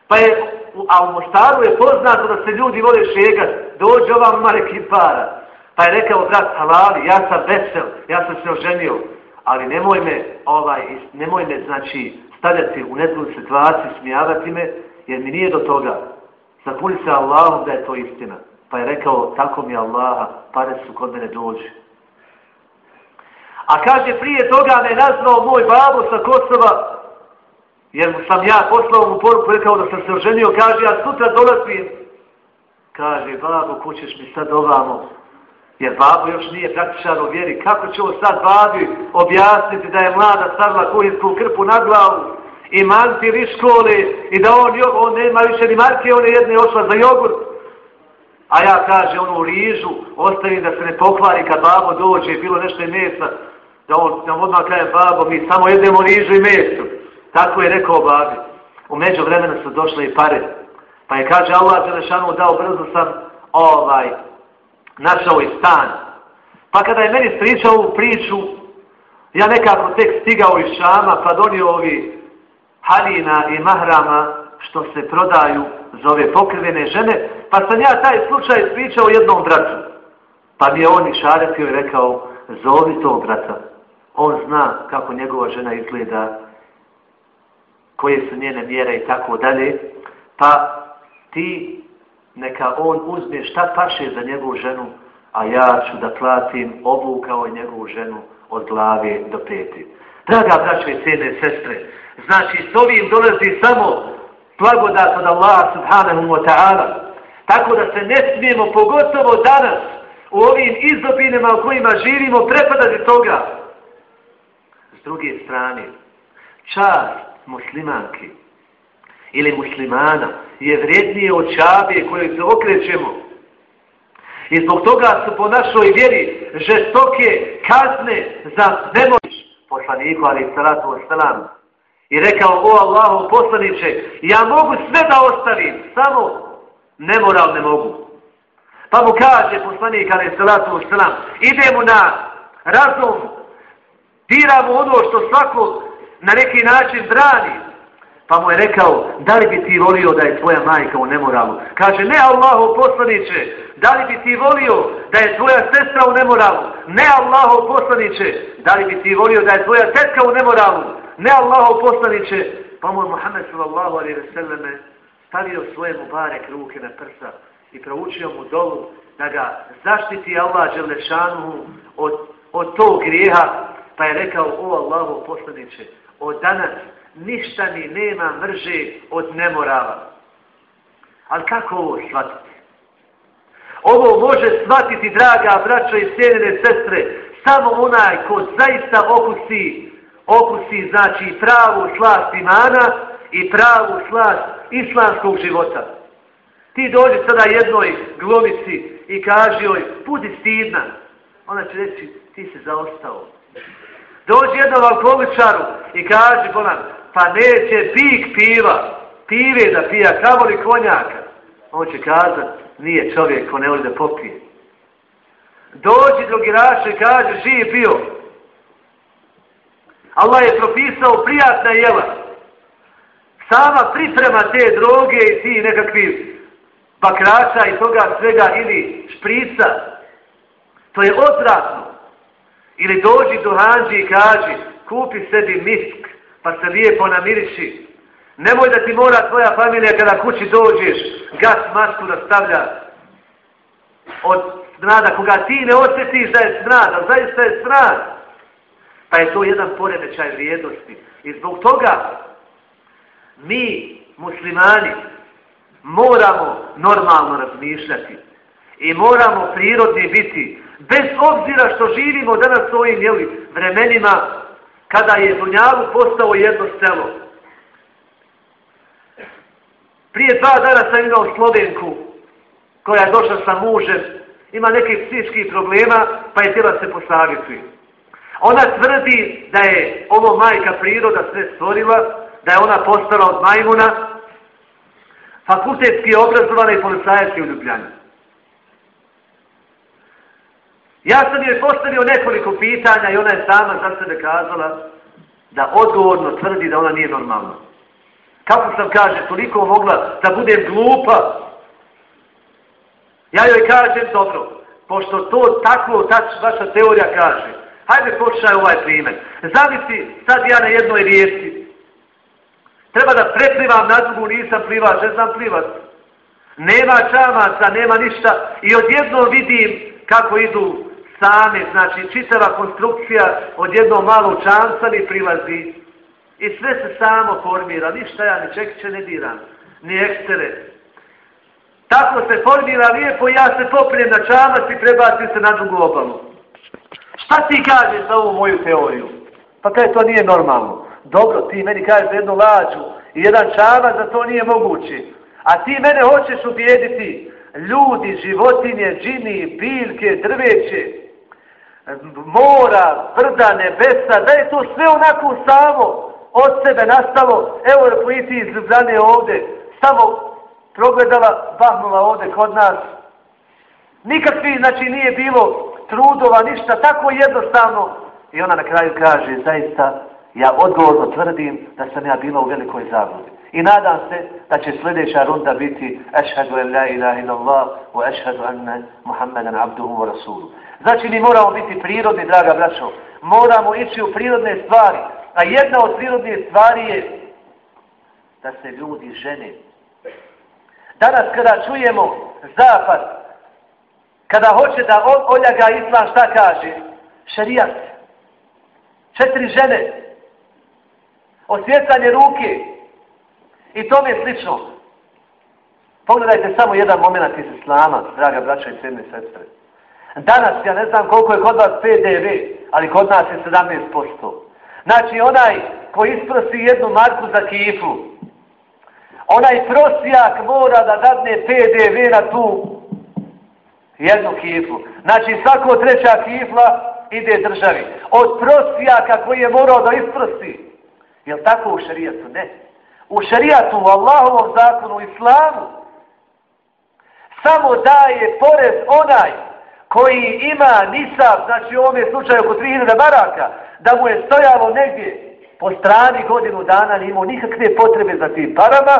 Pa je, a u Mostaru je poznato da se ljudi vole šegat, dođe ovamo marek i para. Pa je rekao, brat, halali, ja sam vesel, ja sam se oženio, ali nemoj me, ovaj, nemoj me, znači, stavljati u neku situaciju, smijavati me, jer mi nije do toga. Zakuni se Allahom da je to istina. Pa je rekao, tako mi Allaha, pare su kod mene dođe. A kaže, prije toga me nazvao moj babo sa Kosova, jer mu sam ja poslao mu poruku, rekao da sam se oženio, kaže, ja sutra dolazim. Kaže, babo, ko ćeš mi sad ovamo? Jer babo još nije praktičan u vjeri. Kako će ovo sad babi objasniti da je mlada stavila kuhinsku krpu na glavu i mantir iz škole i da on, on nema više ni marke, on je jedne ošla za jogurt. A ja kaže onu rižu, ostavim da se ne pokvari kad babo dođe, bilo nešto i mesa, da on nam odmah kaže babo, mi samo jedemo rižu i mesu. Tako je rekao babi. U međuvremenu su došle i pare. Pa je kaže Allah Đelešanu dao brzo sam ovaj, našao i stan. Pa kada je meni stričao ovu priču, ja nekako tek stigao iz Šama, pa donio ovi halina i mahrama što se prodaju za ove pokrivene žene, pa sam ja taj slučaj spričao jednom bratu. Pa mi je on išaretio i rekao, zovi to brata. On zna kako njegova žena izgleda, koje su njene mjere i tako dalje. Pa ti neka on uzme šta paše za njegovu ženu, a ja ću da platim ovu kao i njegovu ženu od glave do peti. Draga braćo i cijene sestre, znači s ovim dolazi samo blagodat od Allaha subhanahu wa ta'ala. Tako da se ne smijemo, pogotovo danas, u ovim izobinima u kojima živimo, prepadati toga. S druge strane, čast muslimanke ili muslimana je vrednije od čabe koje se okrećemo. I zbog toga su po našoj vjeri žestoke kazne za nemoć poslaniku, ali salatu wasalam. I rekao, o Allahu poslaniče, ja mogu sve da ostavim, samo nemoral ne mogu. Pa mu kaže poslanik, ali salatu wasalam, idemo na razum, diramo ono što svako na neki način brani, Pa mu je rekao, da li bi ti volio da je tvoja majka u nemoralu? Kaže, ne Allaho poslaniće, da li bi ti volio da je tvoja sestra u nemoralu? Ne Allaho poslaniće, da li bi ti volio da je tvoja tetka u nemoralu? Ne Allaho poslaniće, pa mu je Muhammed sallallahu alaihi ve selleme stavio svoje mubarek ruke na prsa i proučio mu dolu da ga zaštiti Allah Đelešanu od, od tog grijeha, pa je rekao, o Allaho poslaniće, od danas ništa mi nema mrže od nemorala. Ali kako ovo shvatiti? Ovo može shvatiti, draga braćo i sjenene sestre, samo onaj ko zaista okusi, okusi znači pravu slast imana i pravu slast islamskog života. Ti dođi sada jednoj glomici i kaži joj, budi stidna. Ona će reći, ti se zaostao. Dođe jednom alkoholičaru i kaže bolan, pa neće pik piva, pive da pija, kamo li konjaka? On će kazat, nije čovjek ko ne voli da popije. Dođi do giraša i kaže, živ bio. Allah je propisao prijatna jela. Sama priprema te droge i ti nekakvi bakrača i toga svega ili šprica, to je odvratno. Ili dođi do hanđi i kaži, kupi sebi misk, pa se lijepo namiriši. Nemoj da ti mora tvoja familija kada kući dođeš, gas masku da stavlja od smrada koga ti ne osjetiš da je smrad, a zaista je smrad. Pa je to jedan poremećaj vrijednosti. I zbog toga mi, muslimani, moramo normalno razmišljati. I moramo prirodni biti. Bez obzira što živimo danas u ovim jeli, vremenima kada je Dunjavu postao jedno selo. Prije dva dana sam imao Slovenku koja je došla sa mužem, ima nekih psičkih problema, pa je htjela se posavjetuje. Ona tvrdi da je ovo majka priroda sve stvorila, da je ona postala od majmuna, fakultetski obrazovana i policajački u Ljubljani. Ja sam joj postavio nekoliko pitanja i ona je sama za sebe kazala da odgovorno tvrdi da ona nije normalna. Kako sam kaže, toliko mogla da budem glupa. Ja joj kažem, dobro, pošto to tako tač, vaša teorija kaže, hajde počnaj ovaj primjer. Zavisi sad ja na jednoj rijeci. Treba da preplivam na drugu, nisam plivač, ne znam plivat. Nema čamaca, nema ništa i odjedno vidim kako idu same, znači čitava konstrukcija od jednog malog čanca mi prilazi i sve se samo formira, ništa ja ni čekiće ne diram, ni ekstere. Tako se formira lijepo, ja se poprijem na čamac i prebacim se na drugu obalu. Šta ti kažeš za ovu moju teoriju? Pa kaj to nije normalno. Dobro, ti meni kažeš za jednu lađu i jedan čamac, da to nije moguće. A ti mene hoćeš ubijediti ljudi, životinje, džini, biljke, drveće, mora, vrda, nebesa, da je to sve onako samo od sebe nastalo. Evo je policija iz Ljubljane ovde, samo progledala, bahnula ovde kod nas. Nikakvi, znači nije bilo trudova, ništa, tako jednostavno. I ona na kraju kaže, zaista, ja odgovorno tvrdim da sam ja bila u velikoj zabludi. I nadam se da će sljedeća runda biti Ešhedu en la ilaha illallah wa ešhedu enne Muhammeden abduhu wa rasuluhu. Znači mi moramo biti prirodni, draga braćo. Moramo ići u prirodne stvari. A jedna od prirodnih stvari je da se ljudi žene. Danas kada čujemo zapad, kada hoće da on oljaga islam šta kaže? Šarijat. Četiri žene. Osvjecanje ruke. I to mi je slično. Pogledajte samo jedan moment iz islama, draga braća i sredne sestre. Danas, ja ne znam koliko je kod vas PDV, ali kod nas je 17%. Znači, onaj ko isprosi jednu marku za kiflu, onaj prosijak mora da dadne PDV na tu jednu kiflu. Znači, svako treća kifla ide državi. Od prosijaka koji je morao da isprosi. Je tako u šarijatu? Ne. U šarijatu, u Allahovom zakonu, u islamu, samo daje porez onaj koji ima nisab, znači u ovom slučaju oko 3000 maraka, da mu je stojalo negdje po strani godinu dana, nije imao nikakve potrebe za tim parama,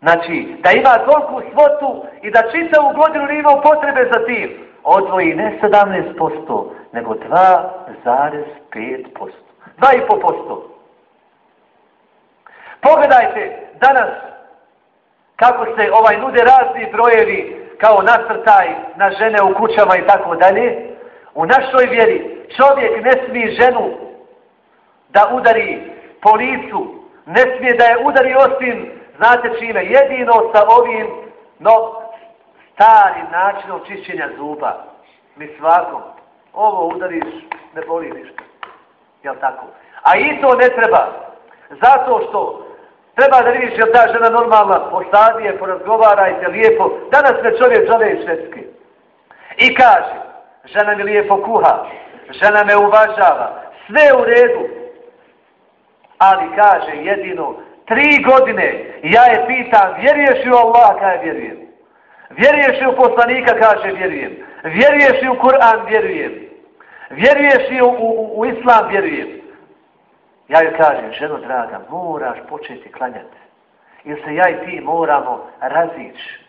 znači da ima toliku svotu i da čita u godinu nije imao potrebe za tim, odvoji ne 17%, nego 2,5%. 2,5%. Pogledajte danas kako se ovaj nude razni brojevi kao nasrtaj na žene u kućama i tako dalje, u našoj vjeri čovjek ne smije ženu da udari po licu, ne smije da je udari osim, znate čime, jedino sa ovim, no, starim načinom čišćenja zuba. Mi svakom, ovo udariš, ne boli ništa. Jel tako? A i to ne treba, zato što Treba da vidiš je ta žena normalna, posadije, porazgovarajte lijepo. Danas me čovjek zove iz Švedske. I kaže, žena mi lijepo kuha, žena me uvažava, sve u redu. Ali kaže jedino, tri godine, ja je pitam, vjeruješ li u Allah, kaže vjerujem. Vjeruješ li u poslanika, kaže vjerujem. Vjeruješ li u Kur'an, vjerujem. Vjeruješ li u, u, u Islam, vjerujem. Ja joj kažem, ženo draga, moraš početi klanjati. Ili se ja i ti moramo razići.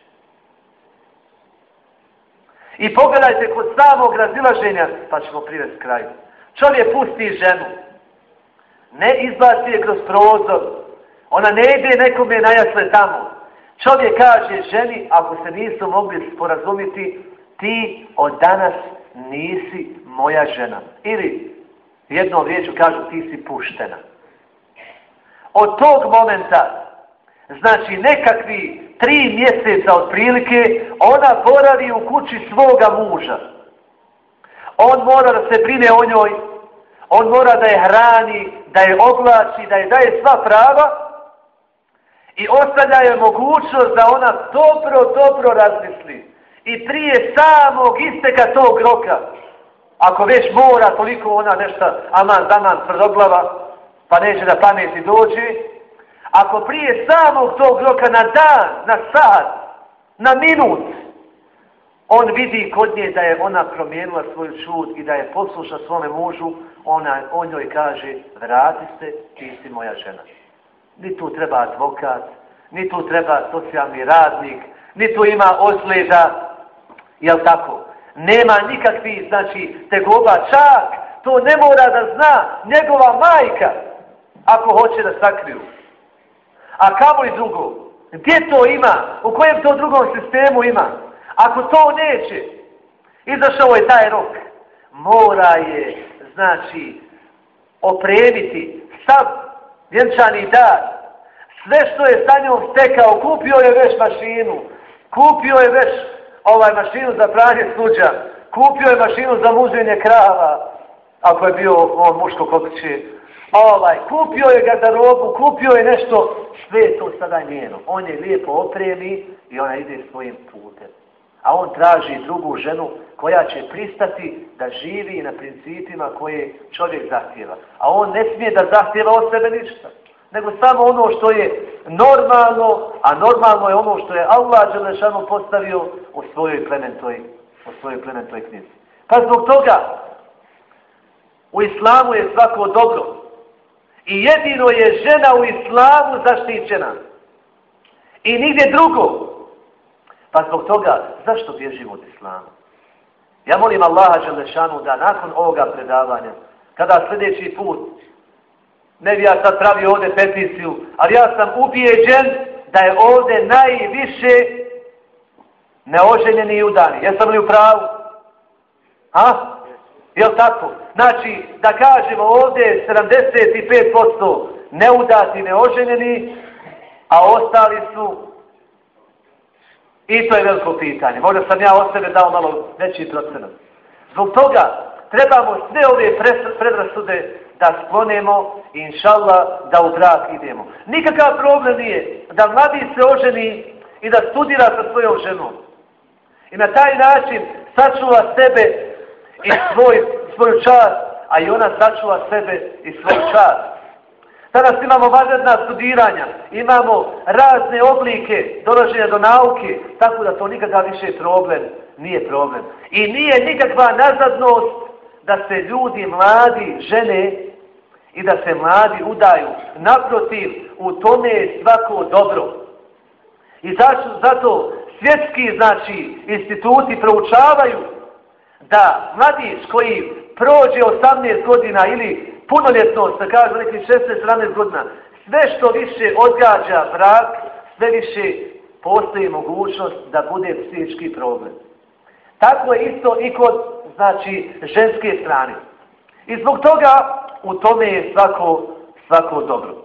I pogledajte kod samog razilaženja, pa ćemo privesti kraju. Čovjek pusti ženu. Ne izbaci je kroz prozor. Ona ne ide nekome najasle tamo. Čovjek kaže ženi, ako se nisu mogli sporazumiti, ti od danas nisi moja žena. Ili jednom riječu kažu ti si puštena. Od tog momenta, znači nekakvi tri mjeseca otprilike, ona boravi u kući svoga muža. On mora da se brine o njoj, on mora da je hrani, da je oblači, da je daje sva prava i ostavlja je mogućnost da ona dobro, dobro razmisli. I prije samog isteka tog roka, Ako već mora toliko ona nešto aman daman tvrdoglava, pa neće da pameti dođe, ako prije samog tog roka na dan, na sat, na minut, on vidi kod nje da je ona promijenila svoj čud i da je posluša svome mužu, ona, on joj kaže, vrati se, ti si moja žena. Ni tu treba advokat, ni tu treba socijalni radnik, ni tu ima ozljeda, jel tako? Nema nikakvi, znači, tegoba, čak, to ne mora da zna njegova majka, ako hoće da sakriju. A kamo i drugo? Gdje to ima? U kojem to drugom sistemu ima? Ako to neće, izašao je taj rok, mora je, znači, opremiti sav vjenčani dar, sve što je sa njom stekao, kupio je već mašinu, kupio je već ovaj mašinu za pranje suđa, kupio je mašinu za muženje krava, ako je bio on muško kopiće, ovaj, kupio je gardarobu, kupio je nešto, sve to sada njeno. On je lijepo opremi i ona ide svojim putem. A on traži drugu ženu koja će pristati da živi na principima koje čovjek zahtjeva. A on ne smije da zahtjeva od sebe ništa. Nego samo ono što je normalno, a normalno je ono što je Allah Đelešanu postavio u svojoj plementoj, u svojoj plementoj knjizi. Pa zbog toga u islamu je svako dobro. I jedino je žena u islamu zaštićena. I nigdje drugo. Pa zbog toga, zašto bježimo od islama? Ja molim Allaha Đelešanu da nakon ovoga predavanja, kada sljedeći put, ne bi ja sad pravio ovdje peticiju, ali ja sam ubijeđen da je ovdje najviše neoženjeni i udani. Jesam li u pravu? Ha? Je tako? Znači, da kažemo ovdje 75% neudati, neoženjeni, a ostali su I to je veliko pitanje. Možda sam ja od sebe dao malo veći procenat. Zbog toga trebamo sve ove predrasude da sklonemo inšallah da u brak idemo. Nikakav problem nije da mladi se oženi i da studira sa svojom ženom. I na taj način sačuva sebe i svoj, svoju čast, a i ona sačuva sebe i svoj čast. Danas imamo vanredna studiranja, imamo razne oblike dolaženja do nauke, tako da to nikada više problem nije problem. I nije nikakva nazadnost da se ljudi, mladi, žene i da se mladi udaju. Naprotiv, u tome je svako dobro. I zato, zato svjetski, znači, instituti proučavaju da mladić koji prođe 18 godina ili punoljetnost, da kažu neki 16-17 godina, sve što više odgađa brak, sve više postoji mogućnost da bude psihički problem. Tako je isto i kod, znači, ženske strane. I zbog toga u tome je svako, svako dobro.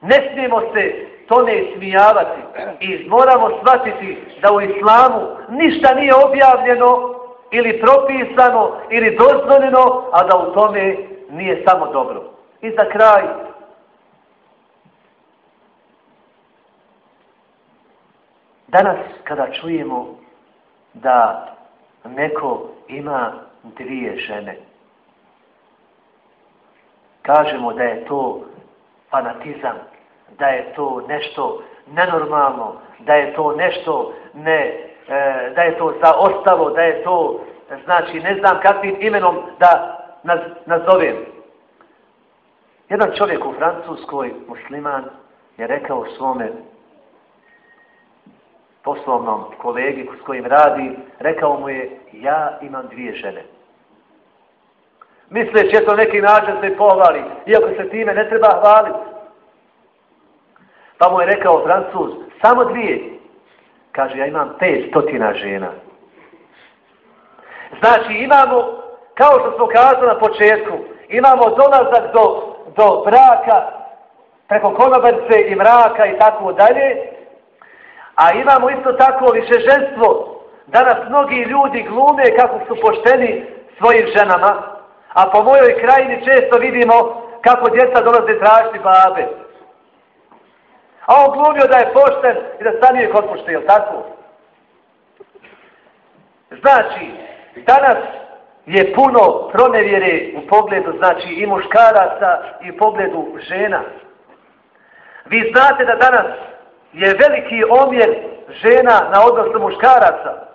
Ne smijemo se to ne smijavati i moramo shvatiti da u islamu ništa nije objavljeno ili propisano ili dozvoljeno, a da u tome nije samo dobro. I za kraj, danas kada čujemo da neko ima dvije žene, kažemo da je to fanatizam, da je to nešto nenormalno, da je to nešto ne, e, da je to zaostalo, da je to, znači, ne znam kakvim imenom da naz, nazovem. Jedan čovjek u Francuskoj, musliman, je rekao svome poslovnom kolegi s kojim radi, rekao mu je, ja imam dvije žene. Misleći, eto neki način se pohvali, iako se time ne treba hvaliti. Pa mu je rekao Francuz, samo dvije. Kaže, ja imam pet stotina žena. Znači, imamo kao što smo kazali na početku, imamo dolazak do, do braka, preko konobarce i mraka i tako dalje, a imamo isto tako više ženstvo. Danas mnogi ljudi glume kako su pošteni svojim ženama, a po mojoj krajini često vidimo kako djeca dolaze tražiti babe. A on glumio da je pošten i da stanije kod pošte, jel tako? Znači, danas je puno pronevjere u pogledu, znači i muškaraca i u pogledu žena. Vi znate da danas je veliki omjer žena na odnosu muškaraca.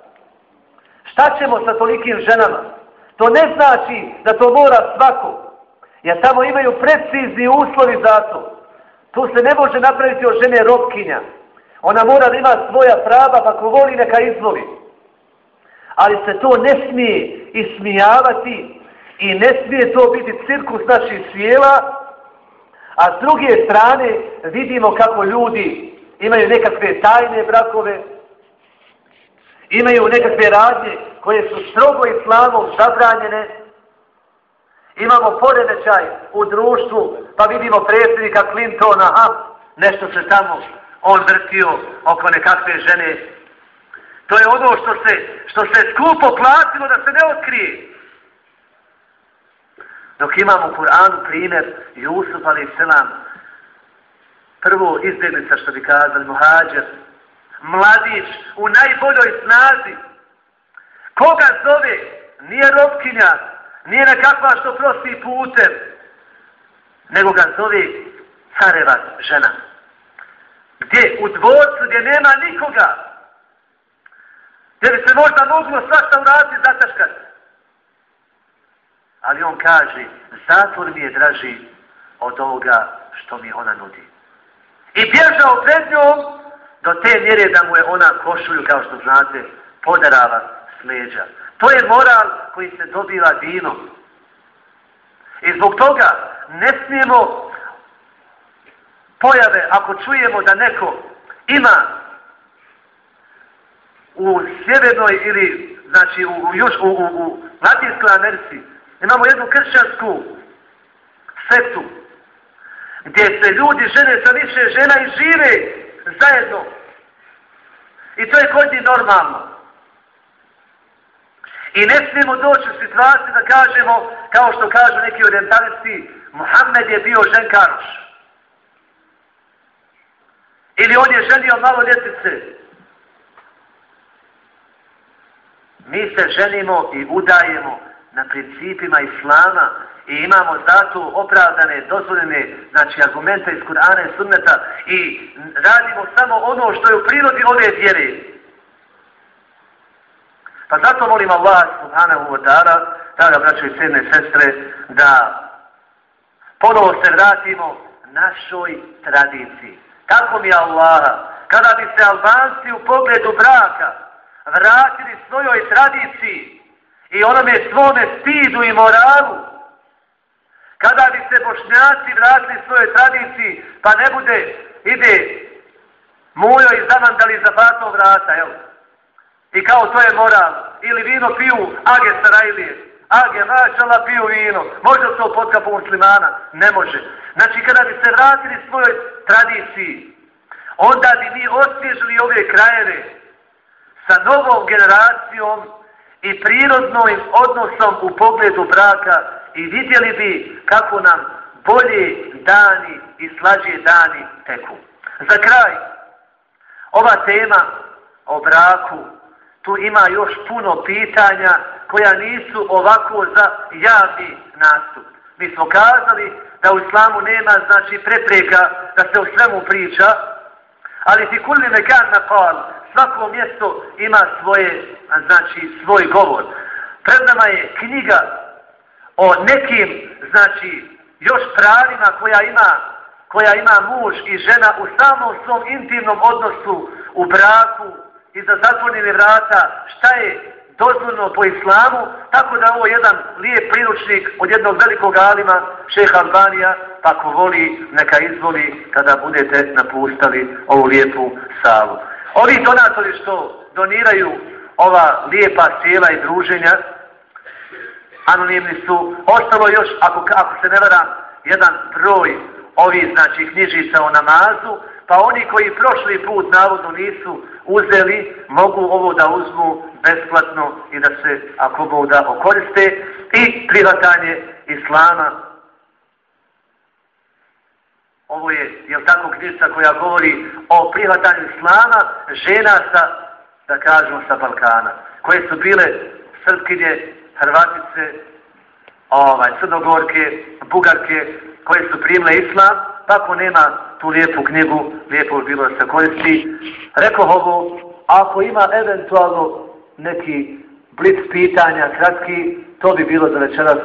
Šta ćemo sa tolikim ženama? To ne znači da to mora svako. Jer tamo imaju precizni uslovi za to. Tu se ne može napraviti od žene robkinja. Ona mora da ima svoja prava, pa ko voli neka izvoli. Ali se to ne smije ismijavati i ne smije to biti cirkus naših sjela, a s druge strane vidimo kako ljudi imaju nekakve tajne brakove, imaju nekakve radnje koje su strogo islamom zabranjene, imamo poremećaj u društvu, pa vidimo predsjednika Clintona, a nešto se tamo on vrtio oko nekakve žene. To je ono što se, što se skupo platilo da se ne otkrije. Dok imamo u Kur'anu primjer Jusuf ali selam, prvo izbjeglica što bi kazali, muhađer, mladić u najboljoj snazi, koga zove, nije robkinja, nije nekakva što prosti putem, nego ga zove careva žena. Gdje? U dvorcu gdje nema nikoga. Gdje bi se možda moglo svašta uraditi zataškat. Ali on kaže, zatvor mi je draži od ovoga što mi ona nudi. I bježao pred njom do te mjere da mu je ona košulju, kao što znate, podarava s leđa. To je moral koji se dobiva dinom. I zbog toga ne smijemo pojave, ako čujemo da neko ima u sjevernoj ili znači u, u, u, u, u Latinskoj Americi, imamo jednu kršćansku sektu gdje se ljudi žene sa više žena i žive zajedno. I to je kod njih normalno. I ne smijemo doći u situaciju da kažemo, kao što kažu neki orientalisti, Muhammed je bio ženkaroš. Ili on je ženio malo ljetice. Mi se ženimo i udajemo na principima Islama i imamo zato opravdane, dozvoljene, znači argumente iz Kur'ana i Sunneta i radimo samo ono što je u prirodi ove vjere. Pa zato molim Allah subhanahu wa ta'ala, tada braćo i sjedne sestre, da ponovo se vratimo našoj tradiciji. Tako mi je Allah, kada bi se Albanci u pogledu braka vratili svojoj tradiciji i onome svome stidu i moralu, kada bi se bošnjaci vratili svoje tradiciji, pa ne bude, ide mujo i zamandali za patom vrata, jel? I kao to je moral. Ili vino piju age sarajlije. Age, mašala, piju vino. Može to potkapu muslimana? Ne može. Znači, kada bi se vratili svojoj tradiciji, onda bi mi osvježili ove krajeve sa novom generacijom i prirodnim odnosom u pogledu braka i vidjeli bi kako nam bolje dani i slađe dani teku. Za kraj, ova tema o braku tu ima još puno pitanja koja nisu ovako za javni nastup. Mi smo kazali da u islamu nema znači prepreka da se o svemu priča, ali ti kulli mekan na kal, svako mjesto ima svoje, znači svoj govor. Pred nama je knjiga o nekim, znači, još pravima koja ima koja ima muž i žena u samom svom intimnom odnosu u braku, iza zatvornjene vrata šta je dozvoljno po islamu, tako da ovo je jedan lijep priručnik od jednog velikog alima, šeha Albanija, pa ako voli, neka izvoli kada budete napustali ovu lijepu salu. Ovi donatori što doniraju ova lijepa sjela i druženja, anonimni su, ostalo još, ako, ako se ne varam, jedan broj ovih, znači, knjižica o namazu, pa oni koji prošli put navodno nisu uzeli, mogu ovo da uzmu besplatno i da se, ako mogu da okoriste, i privatanje islama. Ovo je, je tako, knjižica koja govori o prihvatanju islama žena sa, da kažemo, sa Balkana, koje su bile srpkinje Hrvatice, ovaj, Crnogorke, Bugarke, koje su primile islam, tako nema tu lijepu knjigu, lijepo bilo da se koristi. Rekao ovo, ako ima eventualno neki blic pitanja, kratki, to bi bilo za večeras.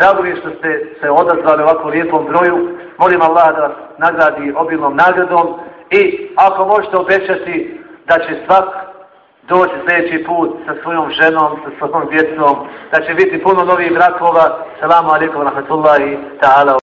Drago mi što ste se odazvali ovako lijepom broju. Molim Allah da vas nagradi obilnom nagradom i ako možete obećati da će svak doći sljedeći put sa svojom ženom, sa svojom djecom, da će biti puno novih brakova. Salamu alaikum, rahmatullahi ta'ala.